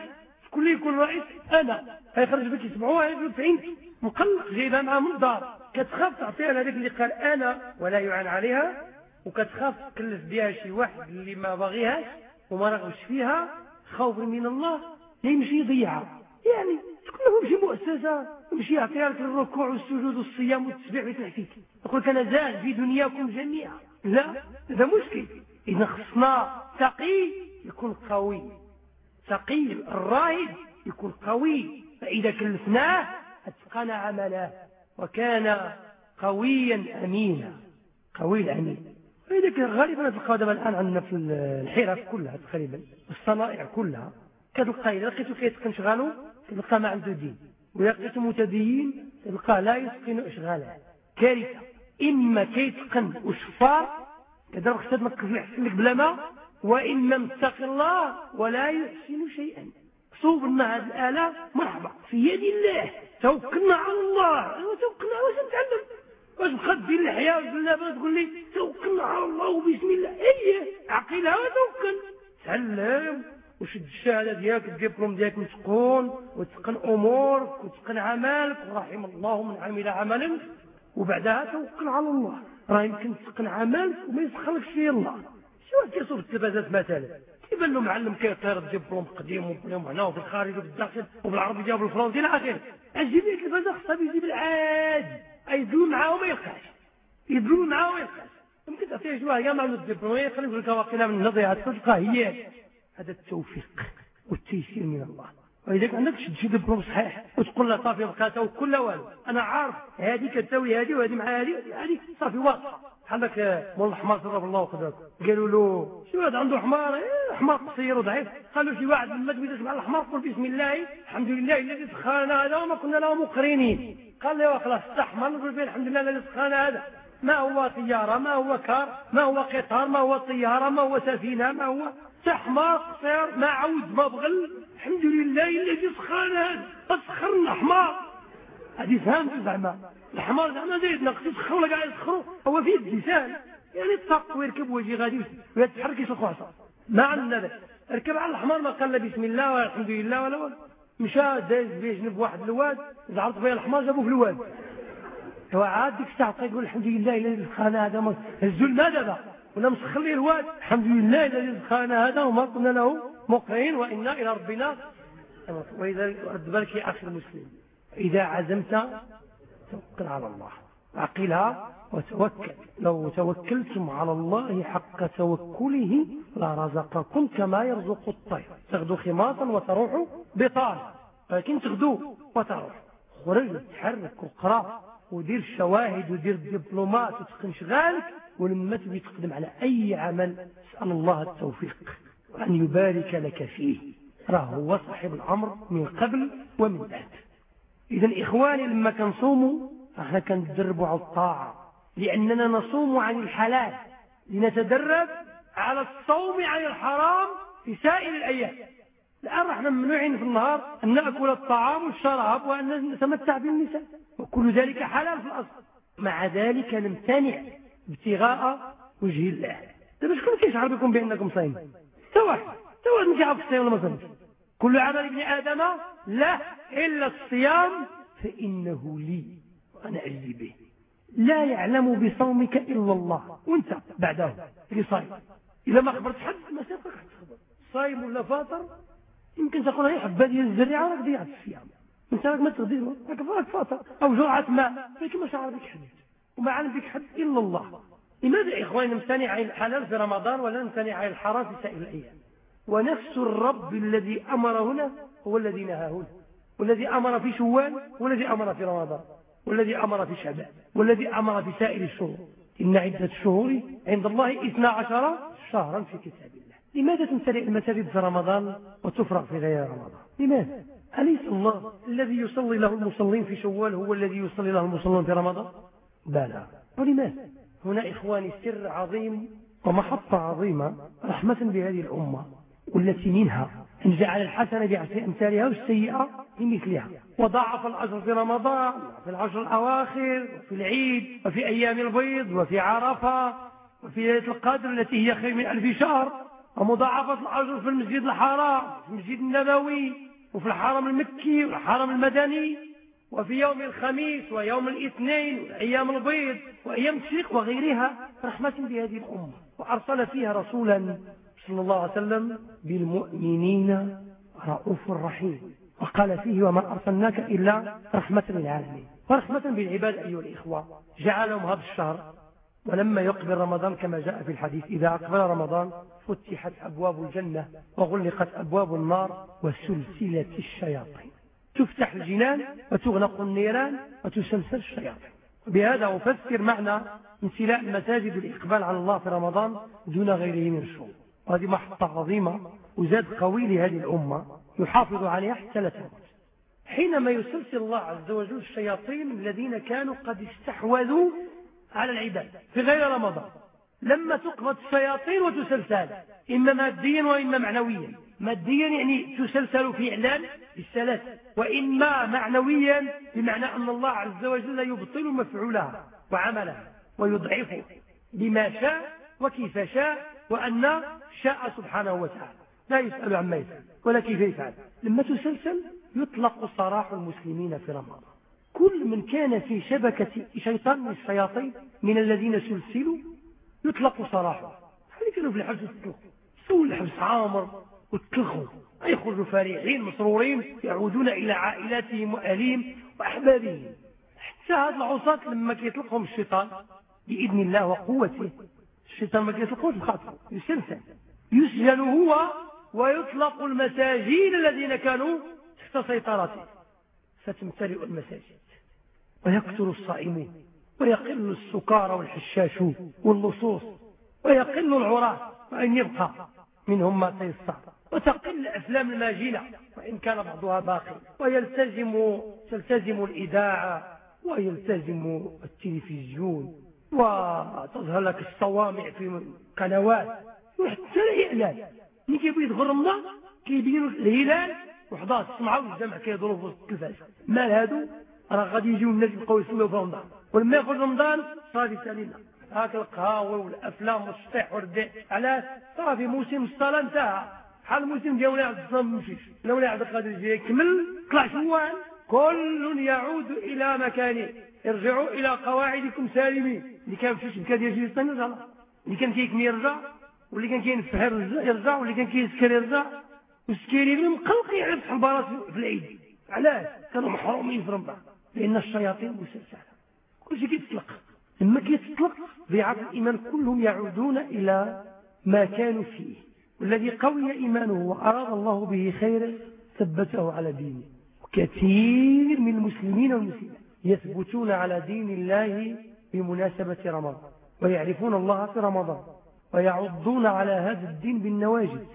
اللي يكون رئيس أنا. هيخرج بك يسمعوها يقول فهمت مقلق جايبها معاه من الدار كتخاف تعطيها لهذيك اللي قال أنا ولا يعان عليها وكتخاف تكلف بها شي واحد اللي ما باغيهاش. وما رغبش فيها خوفا من الله يمشي يضيعها يعني تكون له شي مؤسسة يمشي يعطيها لك الركوع والسجود والصيام والتسبيح ويتحفيك يقول لك أنا زاد في دنياكم جميعا. لا هذا مشكل. إذا خصنا تقي يكون قوي. تقي الراهب يكون قوي. فإذا كلفناه أتقن عمله. وكان قويا أمينا. قوي أمين فإذا غالبا تلقى دابا الآن عندنا في الحرف كلها تقريبا الصنائع كلها كتلقى إذا لقيتو كيتقن شغالو تلقى ما عنده دين وإذا لقيتو متدين تلقى لا يتقن إشغاله. كارثة. إما كيتقن وشفار كذا خصها تنقذ يحسن لك بلا ما وإما متقي الله ولا يحسن شيئا. صوب لنا هذه الآلة مرحبا. في يد الله. توكلنا على الله. أيوة توكلنا واش نتعلم واش دير الحياة وتقول بغا تقول لي توكلنا على الله وبسم الله. إيه عقيلها وتوكل تعلم وشد الشهادة ديالك؟ الدبلوم ديالك متقون وتقن أمورك وتقن عملك ورحم الله من عمل عملا وبعدها توكل على الله. راه يمكن تقن عملك وما يسخركش فيه الله. شو كيصوب التلفازات مثلا؟ يبان له معلم كيطير الدبلوم قديم وبلوم هنا وفي الخارج وفي الداخل وبالعربيه وبالفرنسي إلى اخره لك التلفازه خصها يجيب العادي. يدلو معاه وما يلقاش يدلو معاه وما يلقاش يمكن تعطيه شوية هي معلم الدبلوم يخلي لك واقيلا من النظريات تلقى هي هذا التوفيق. والتيسير من الله. ولذلك عندك تشد دبلوم صحيح وتقول له صافي بقات وكل والو. أنا عارف هذه كتساوي هذه وهذه مع هذه هذه صافي واضحة. لك مول الحمار ضرب الله وخذاك قالوا له شي واحد عنده حمار؟ إيه حمار قصير وضعيف. قالوا شي واحد لما تبيدش مع الحمار قول بسم الله الحمد لله الذي سخرنا هذا وما كنا له مقرنين. قال له خلاص استحمر نقول به الحمد لله الذي سخرنا هذا. ما هو طيارة ما هو كار ما هو قطار ما هو طيارة ما هو سفينة ما هو حمار قصير ما عود ما بغل. الحمد لله الذي سخرنا هذا. سخرنا حمار. هذه فهمت زعما. الحمار زعما زايد ناقص يسخروا ولا قاعد يسخروا؟ هو فيه اللسان يعني الطق ويركب ويجي غادي ويتحرك يسوق عصا ما عندنا ركب على الحمار ما قال له بسم الله ولا الحمد لله ولا ولا مشى دايز بيه جنب واحد الواد زعرت بيه الحمار جابوه في الواد. هو عاد ديك الساعة يقول الحمد لله الذي سخرنا هذا هزوا الماء دابا. ولا مسخر لي الواد. الحمد لله الذي سخرنا هذا وما كنا له مقرين وإنا إلى ربنا. وإذا رد بالك يا أخي المسلم. إذا عزمت توكل على الله. عقلها وتوكل. لو توكلتم على الله حق توكله لرزقكم كما يرزق الطير. تغدو خماصا وتروح بطانا. لكن تغدو وتروح. خرج تحرك وقرا ودير الشواهد ودير الدبلومات وتقن شغالك ولما تبي تقدم على أي عمل. اسأل الله التوفيق. وأن يبارك لك فيه. راه هو صاحب الأمر من قبل ومن بعد. إذا إخواني لما كنصوموا إحنا كندربوا على الطاعة. لأننا نصوم عن الحلال. لنتدرب على الصوم عن الحرام في سائر الأيام. الآن إحنا ممنوعين في النهار أن نأكل الطعام والشراب وأن نتمتع بالنساء. وكل ذلك حلال في الأصل. مع ذلك نمتنع ابتغاء وجه الله. دابا شكون كيشعر بكم بأنكم صايم سواء سواء انت عارف الصيام ولا ما كل عمل ابن آدم لا إلا الصيام فإنه لي وأنا أجزي به. لا يعلم بصومك إلا الله. وانت بعده. اللي صايم. إذا ما خبرت حد ما سيبقى صايم ولا فاطر؟ يمكن تقول هي حبة ديال الزريعة راك ضيعت الصيام. أنت راك ما تغدير راك فاطر. أو جرعة ماء. لكن ما شعر بك حد وما علم بك حد إلا الله. لماذا إخواني نمتنع عن الحلال في رمضان ولا نمتنع عن الحرام في سائر الأيام؟ ونفس الرب الذي أمر هنا هو الذي نهى هنا. والذي أمر في شوال والذي أمر في رمضان والذي أمر في شعبان والذي أمر في سائر الشهور. إن عدة الشهور عند الله إثنى عشر شهرا في كتاب الله. لماذا تمتلئ المساجد في رمضان وتفرغ في غير رمضان؟ لماذا؟ أليس الله الذي يصلي له المصلين في شوال هو الذي يصلي له المصلين في رمضان؟ بلى. ولماذا؟ هنا إخواني سر عظيم ومحطة عظيمة رحمة بهذه الأمة. والتي منها أن جعل الحسنة بعشر أمثالها والسيئة بمثلها. وضاعف الأجر في رمضان وفي العشر الأواخر وفي العيد وفي أيام البيض وفي عرفة وفي ليلة القدر التي هي خير من ألف شهر. ومضاعفة الأجر في المسجد الحرام في المسجد النبوي وفي الحرم المكي والحرم المدني. وفي يوم الخميس ويوم الاثنين وأيام البيض وأيام الشريق وغيرها. رحمة بهذه الأمة. وأرسل فيها رسولا صلى الله عليه وسلم بالمؤمنين رؤوف رحيم. وقال فيه وما أرسلناك إلا رحمة للعالمين ورحمة بالعباد أيها الإخوة. جعلهم هذا الشهر ولما يقبل رمضان كما جاء في الحديث إذا أقبل رمضان فتحت أبواب الجنة وغلقت أبواب النار وسلسلة الشياطين تفتح الجنان وتغلق النيران وتسلسل الشياطين. بهذا أفسر معنى امتلاء المساجد الإقبال على الله في رمضان دون غيره من الشهور وهذه محطة عظيمة وزاد قوي لهذه الأمة يحافظ عليها حتى لا تموت. حينما يسلسل الله عز وجل الشياطين الذين كانوا قد استحوذوا على العباد في غير رمضان لما تقبض الشياطين وتسلسل إما ماديا وإما معنويا. ماديا يعني تسلسل فعلا بالثلاث وإما معنويا بمعنى أن الله عز وجل يبطل مفعولها وعملها ويضعفه بما شاء وكيف شاء وأن شاء سبحانه وتعالى. لا يسأل عما يفعل ولا كيف يفعل. لما تسلسل يطلق صراح المسلمين في رمضان. كل من كان في شبكة شيطان من الشياطين من الذين سلسلوا يطلق سراحه هذه كانوا في الحبس يتلقوا سووا الحبس عامر واتلخوا يخرجوا فرحين مسرورين يعودون إلى عائلاتهم وأهليهم وأحبابهم. حتى هذا العصاة لما كيطلقهم الشيطان بإذن الله وقوته الشيطان ما كيطلقوش بخاطره يسلسل يسجن هو ويطلق المساجين الذين كانوا تحت سيطرته. ستمتلئ المساجد ويكثر الصائمون ويقل السكارى والحشاش واللصوص ويقل العراة وإن يبقى منهم ما تيسر وتقل الأفلام الماجنة وإن كان بعضها باقي. ويلتزم تلتزم الإذاعة ويلتزم التلفزيون. وتظهر لك الصوامع في قنوات. وحتى الإعلان ملي كيبغي يدخل رمضان كيبينوا الهلال وحضار السمعة والجمع كيضربوا في التلفاز مال هادو؟ راه غادي يجيو الناس يبقاو يسمعوا في رمضان. ولما يخرج رمضان صافي سالينا. هاك القهاوي والأفلام والشطيح والرداء علاش؟ صافي موسم الصلاة انتهى. بحال الموسم ديال ولي عبد الصمد مشيش. ولي عبد القادر جاي يكمل طلع شوال. كل يعود إلى مكانه. ارجعوا إلى قواعدكم سالمين. اللي كان في شبكه ديال جيلستان يرجع اللي كان كيكم يرجع واللي كان كينفحر يرجع واللي كان كيسكر يرجع. والسكيري بن مقلق يعرف البارات في العيد. علاش؟ كانوا محرومين في رمضان. لأن الشياطين مسلسلة. كل شيء كيتطلق. لما كيتطلق ضيعة الإيمان كلهم يعودون إلى ما كانوا فيه. والذي قوي إيمانه وأراد الله به خيرا ثبته على دينه. وكثير من المسلمين والمسلمات. يثبتون على دين الله بمناسبة رمضان ويعرفون الله في رمضان ويعضون على هذا الدين بالنواجد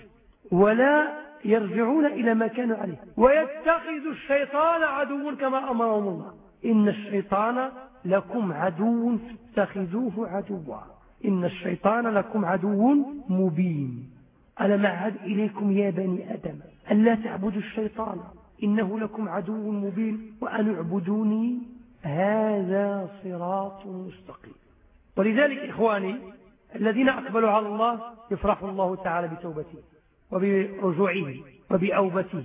ولا يرجعون إلى ما كانوا عليه. ويتخذ الشيطان عدوا كما أمرهم الله. إن الشيطان لكم عدو فاتخذوه عدوا. إن الشيطان لكم عدو مبين. ألم أعهد إليكم يا بني آدم ألا تعبدوا الشيطان؟ إنه لكم عدو مبين. وأن اعبدوني هذا صراط مستقيم. ولذلك إخواني الذين أقبلوا على الله يفرح الله تعالى بتوبته وبرجوعه وبأوبته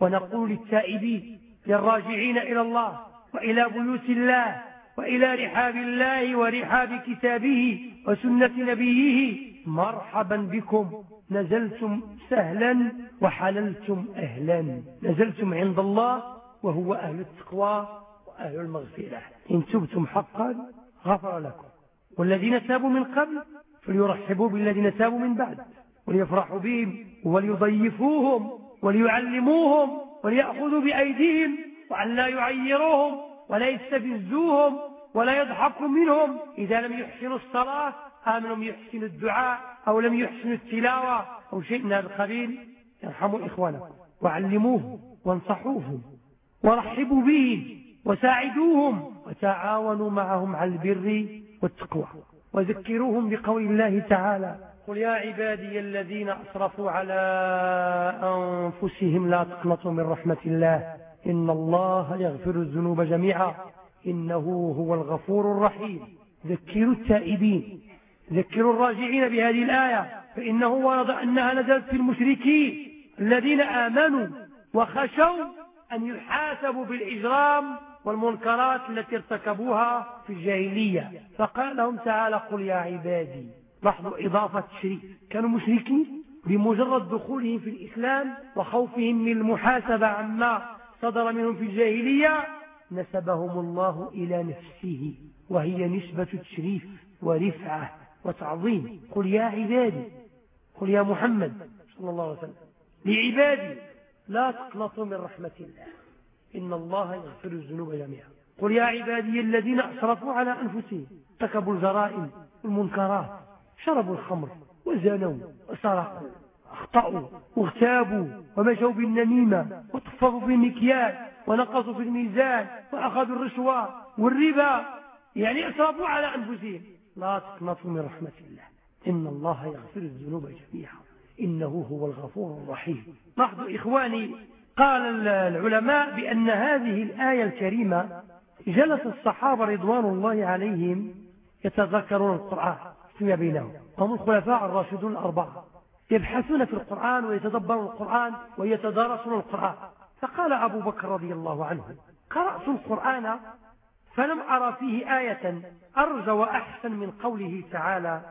ونقول للتائبين للراجعين إلى الله وإلى بيوت الله وإلى رحاب الله ورحاب كتابه وسنة نبيه مرحبا بكم. نزلتم سهلا وحللتم أهلا. نزلتم عند الله وهو أهل التقوى وأهل المغفرة. إن تبتم حقا غفر لكم. والذين تابوا من قبل فليرحبوا بالذين تابوا من بعد وليفرحوا بهم وليضيفوهم وليعلموهم وليأخذوا بأيديهم وأن لا يعيروهم ولا يستفزوهم ولا يضحكوا منهم. إذا لم يحسنوا الصلاة أم لم يحسنوا الدعاء أو لم يحسنوا التلاوة أو شيء من هذا القبيل يرحموا إخوانكم وعلموهم وانصحوهم ورحبوا بهم. وساعدوهم وتعاونوا معهم على البر والتقوى. وذكروهم بقول الله تعالى قل يا عبادي الذين أسرفوا على أنفسهم لا تقنطوا من رحمة الله. إن الله يغفر الذنوب جميعا. إنه هو الغفور الرحيم. ذكروا التائبين. ذكروا الراجعين بهذه الآية. فإنه ورد أنها نزلت في المشركين الذين آمنوا وخشوا أن يحاسبوا بالإجرام والمنكرات التي ارتكبوها في الجاهلية. فقال لهم تعالى قل يا عبادي لاحظوا إضافة الشريك كانوا مشركين بمجرد دخولهم في الإسلام وخوفهم من المحاسبة عما صدر منهم في الجاهلية. نسبهم الله إلى نفسه وهي نسبة تشريف ورفعة وتعظيم. قل يا عبادي قل يا محمد صلى الله عليه وسلم لعبادي لا تقنطوا من رحمة الله. إن الله يغفر الذنوب جميعا. قل يا عبادي الذين أسرفوا على أنفسهم ارتكبوا الجرائم والمنكرات شربوا الخمر وزنوا وسرقوا أخطأوا واغتابوا ومشوا بالنميمة وطففوا بالمكيال ونقصوا في الميزان وأخذوا الرشوة والربا. يعني أسرفوا على أنفسهم. لا تقنطوا من رحمة الله. إن الله يغفر الذنوب جميعا. إنه هو الغفور الرحيم. لاحظوا إخواني قال العلماء بأن هذه الآية الكريمة جلس الصحابة رضوان الله عليهم يتذكرون القرآن فيما بينهم. هم الخلفاء الراشدون الأربعة. يبحثون في القرآن ويتدبرون القرآن ويتدارسون القرآن. فقال أبو بكر رضي الله عنه قرأت القرآن فلم أرى فيه آية أرجى وأحسن من قوله تعالى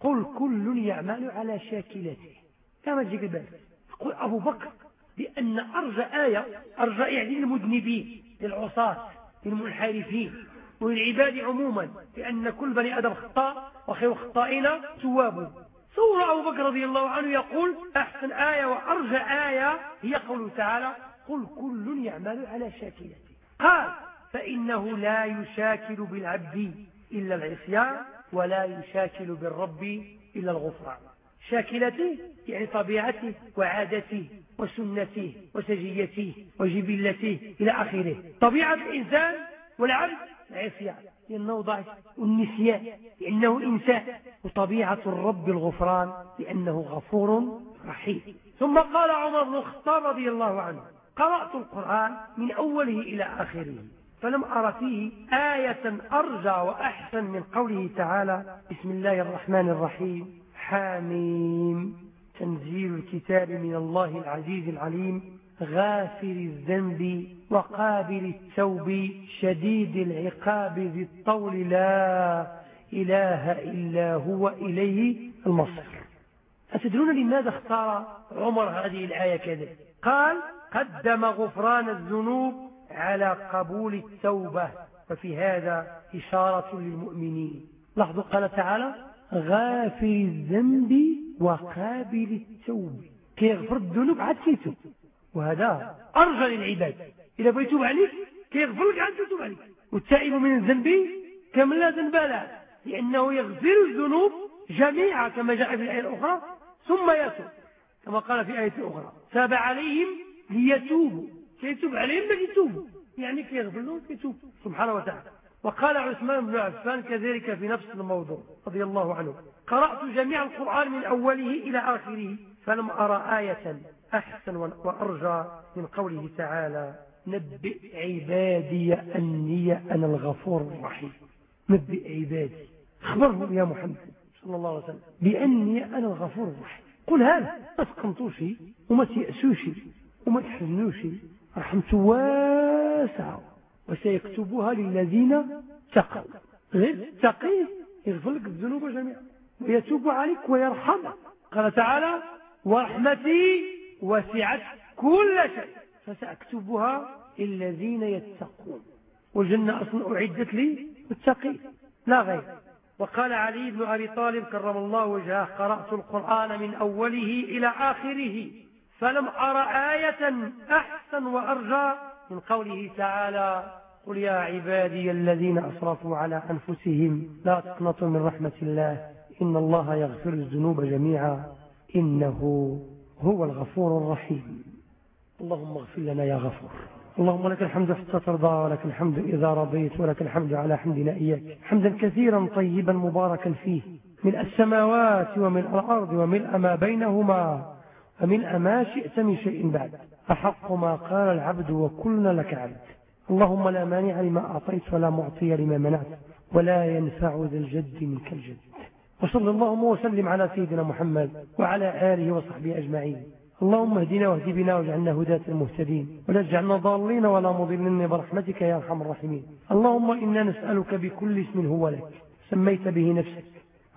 قل كل يعمل على شاكلته. كما تجيك البال يقول أبو بكر بأن أرجى آية أرجى يعني المذنبين للعصاة للمنحرفين وللعباد عموما لأن كل بني آدم خطاء وخير خطائين تواب. صور أبو بكر رضي الله عنه يقول أحسن آية وأرجى آية هي قوله تعالى قل كل يعمل على شاكلته. قال فإنه لا يشاكل بالعبد إلا العصيان ولا يشاكل بالرب إلا الغفران. شاكلته يعني طبيعته وعادته. وسنته وسجيته وجبلته إلى آخره. طبيعة الإنسان والعبد العصيان لأنه ضعف والنسيان لأنه إنسان. وطبيعة الرب الغفران لأنه غفور رحيم. ثم قال عمر بن الخطاب رضي الله عنه قرأت القرآن من أوله إلى آخره فلم أر فيه آية أرجى وأحسن من قوله تعالى بسم الله الرحمن الرحيم حاميم تنزيل الكتاب من الله العزيز العليم غافر الذنب وقابل التوب شديد العقاب ذي الطول لا إله إلا هو إليه المصير. أتدرون لماذا اختار عمر هذه الآية كذا؟ قال قدم غفران الذنوب على قبول التوبة. ففي هذا إشارة للمؤمنين. لاحظوا قال تعالى غافر الذنب وقابل التوب. كيغفر الذنوب عاد كيتوب وهذا أرجى للعباد. إذا بغى يتوب عليك كيغفر لك عاد يتوب عليك. والتائب من الذنب كمن لا ذنب له. لأنه يغفر الذنوب جميعا كما جاء في الآية الأخرى ثم يتوب. كما قال في آية أخرى تاب عليهم ليتوبوا. كيتوب عليهم باش يتوبوا. يعني كيغفر لهم كيتوب سبحانه وتعالى. وقال عثمان بن عفان كذلك في نفس الموضوع رضي الله عنه. قرأت جميع القرآن من أوله إلى آخره فلم أرى آية أحسن وأرجى من قوله تعالى نبئ عبادي أني أنا الغفور الرحيم. نبئ عبادي. اخبرهم يا محمد صلى الله عليه وسلم بأني أنا الغفور الرحيم. قل هذا. ما تقنطوش وما تيأسوش وما تحزنوش. رحمة واسعة وسيكتبها للذين تقوا غير تقي يغفر لك الذنوب جميعا. ويتوب عليك ويرحمك. قال تعالى ورحمتي وسعت كل شيء. فسأكتبها للذين يتقون. والجنة أصلا أعدت لي متقين لا غير. وقال علي بن أبي طالب كرم الله وجهه قرأت القرآن من أوله إلى آخره فلم أر آية أحسن وأرجى. من قوله تعالى قل يا عبادي الذين أسرفوا على أنفسهم لا تقنطوا من رحمة الله. إن الله يغفر الذنوب جميعا إنه هو الغفور الرحيم. اللهم اغفر لنا يا غفور. اللهم لك الحمد حتى ترضى ولك الحمد إذا رضيت ولك الحمد على حمدنا إياك. حمدا كثيرا طيبا مباركا فيه ملء السماوات وملء الأرض وملء ما بينهما وملء ما شئت من شيء بعد. أحق ما قال العبد وكلنا لك عبد. اللهم لا مانع لما أعطيت ولا معطي لما منعت ولا ينفع ذا الجد منك الجد. وصلى اللهم وسلم على سيدنا محمد وعلى آله وصحبه أجمعين. اللهم اهدنا واهد بنا واجعلنا هداة المهتدين ولا تجعلنا ضالين ولا مضلين برحمتك يا أرحم الراحمين. اللهم إنا نسألك بكل اسم هو لك. سميت به نفسك.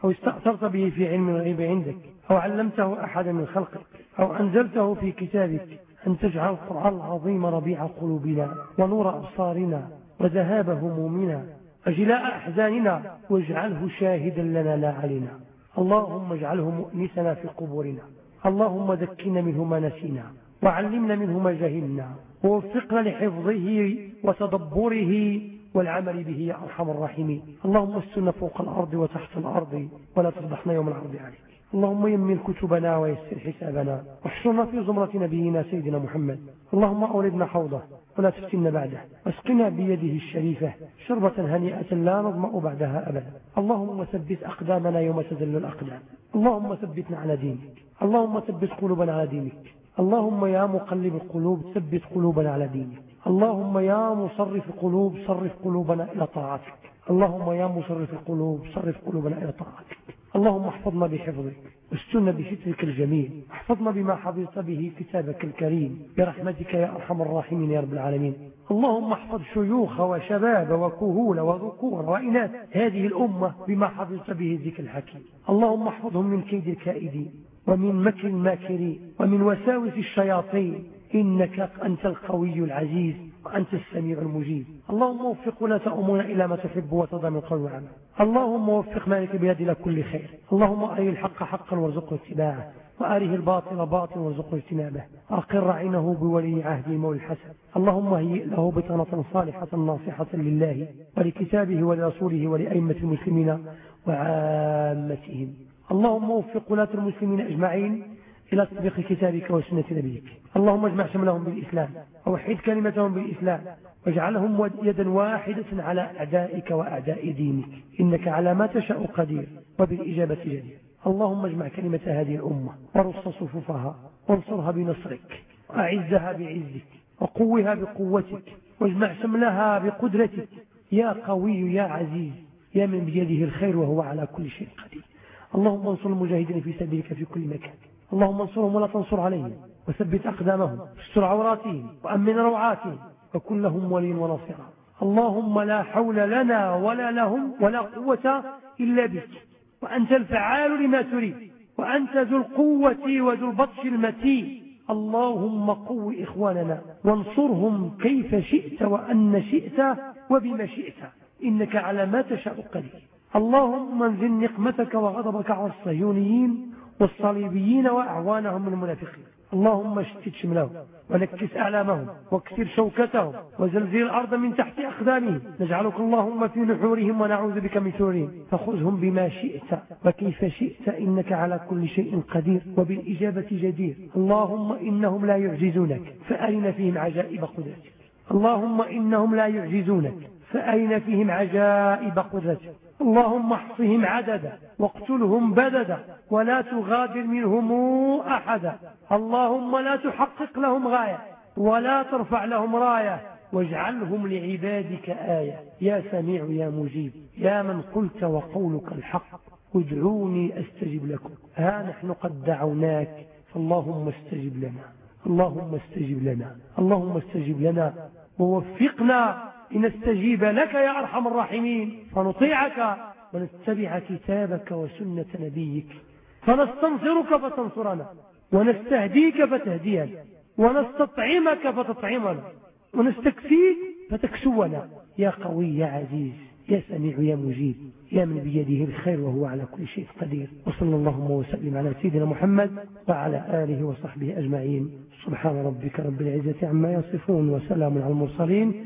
أو استأثرت به في علم الغيب عندك. أو علمته أحدا من خلقك. أو أنزلته في كتابك. أن تجعل القرآن العظيم ربيع قلوبنا ونور أبصارنا وذهاب همومنا وجلاء أحزاننا واجعله شاهدا لنا لا علينا. اللهم اجعله مؤنسنا في قبورنا. اللهم ذكنا منه ما نسينا. وعلمنا منه ما جهلنا. ووفقنا لحفظه وتدبره والعمل به يا أرحم الراحمين. اللهم استنا فوق الأرض وتحت الأرض ولا تفضحنا يوم العرض عليك. اللهم يمن كتبنا ويسر حسابنا. واحشرنا في زمرة نبينا سيدنا محمد. اللهم أولدنا حوضه. ولا تفتنا بعده. واسقنا بيده الشريفة شربة هنيئة لا نظمأ بعدها أبدا. اللهم ثبت أقدامنا يوم تزل الأقدام. اللهم ثبتنا على دينك. اللهم ثبت قلوبنا على دينك. اللهم يا مقلب القلوب ثبت قلوبنا على دينك. اللهم يا مصرف القلوب صرف قلوبنا إلى طاعتك. اللهم يا مصرف القلوب صرف قلوبنا إلى طاعتك. اللهم احفظنا بحفظك واستنا بسترك الجميل احفظنا بما حفظت به كتابك الكريم. برحمتك يا أرحم الراحمين يا رب العالمين. اللهم احفظ شيوخ وشباب وكهول وذكور وإناث هذه الأمة بما حفظت به ذكر الحكيم. اللهم احفظهم من كيد الكائدين ومن مكر الماكرين ومن وساوس الشياطين. إنك أنت القوي العزيز. وأنت السميع المجيب. اللهم وفق ولاة أمورنا إلى ما تحب وترضى من قول وعمل اللهم وفق مالك بيد إلى كل خير. اللهم أري الحق حقا وارزقه اتباعه. وأره الباطل باطلا وارزقه اجتنابه. أقر عينه بولي عهده مولى الحسن. اللهم هيئ له بطنة صالحة ناصحة لله ولكتابه ولرسوله ولأئمة المسلمين وعامتهم. اللهم وفق ولاة المسلمين أجمعين. إلى تطبيق كتابك وسنة نبيك. اللهم اجمع شملهم بالإسلام ووحد كلمتهم بالإسلام واجعلهم يدا واحدة على أعدائك وأعداء دينك. إنك على ما تشاء قدير وبالإجابة جدير. اللهم اجمع كلمة هذه الأمة ورص صفوفها وانصرها بنصرك وأعزها بعزك وقوها بقوتك واجمع شملها بقدرتك. يا قوي يا عزيز يا من بيده الخير وهو على كل شيء قدير. اللهم انصر المجاهدين في سبيلك في كل مكان. اللهم انصرهم ولا تنصر عليهم وثبت أقدامهم استر عوراتهم وأمن روعاتهم وكن لهم ولي ونصيرا اللهم لا حول لنا ولا لهم ولا قوة إلا بك وأنت الفعال لما تريد وأنت ذو القوة وذو البطش المتين. اللهم قو إخواننا وانصرهم كيف شئت وأن شئت وبما شئت إنك على ما تشاء قدير. اللهم انزل نقمتك وغضبك على الصهيونيين والصليبيين وأعوانهم من المنافقين. اللهم اشتت شملهم ونكس أعلامهم واكسر شوكتهم وزلزل الأرض من تحت أقدامهم. نجعلك اللهم في نحورهم ونعوذ بك من شرورهم. فخذهم بما شئت وكيف شئت إنك على كل شيء قدير وبالإجابة جدير. اللهم إنهم لا يعجزونك فأرنا فيهم عجائب قدرتك؟ اللهم إنهم لا يعجزونك فأين فيهم عجائب قدرتك؟ اللهم احصهم عددا واقتلهم بددا ولا تغادر منهم أحدا. اللهم لا تحقق لهم غاية ولا ترفع لهم راية. واجعلهم لعبادك آية. يا سميع يا مجيب. يا من قلت وقولك الحق. ادعوني أستجب لكم. ها نحن قد دعوناك. فاللهم استجب لنا. اللهم استجب لنا. اللهم استجب لنا. ووفقنا لنستجيب لك يا أرحم الراحمين فنطيعك ونتبع كتابك وسنة نبيك. فنستنصرك فتنصرنا ونستهديك فتهدينا ونستطعمك فتطعمنا ونستكفيك فتكسونا. يا قوي يا عزيز يا سميع يا مجيب يا من بيده الخير وهو على كل شيء قدير. وصلى اللهم وسلم على سيدنا محمد وعلى آله وصحبه أجمعين. سبحان ربك رب العزة عما يصفون وسلام على المرسلين.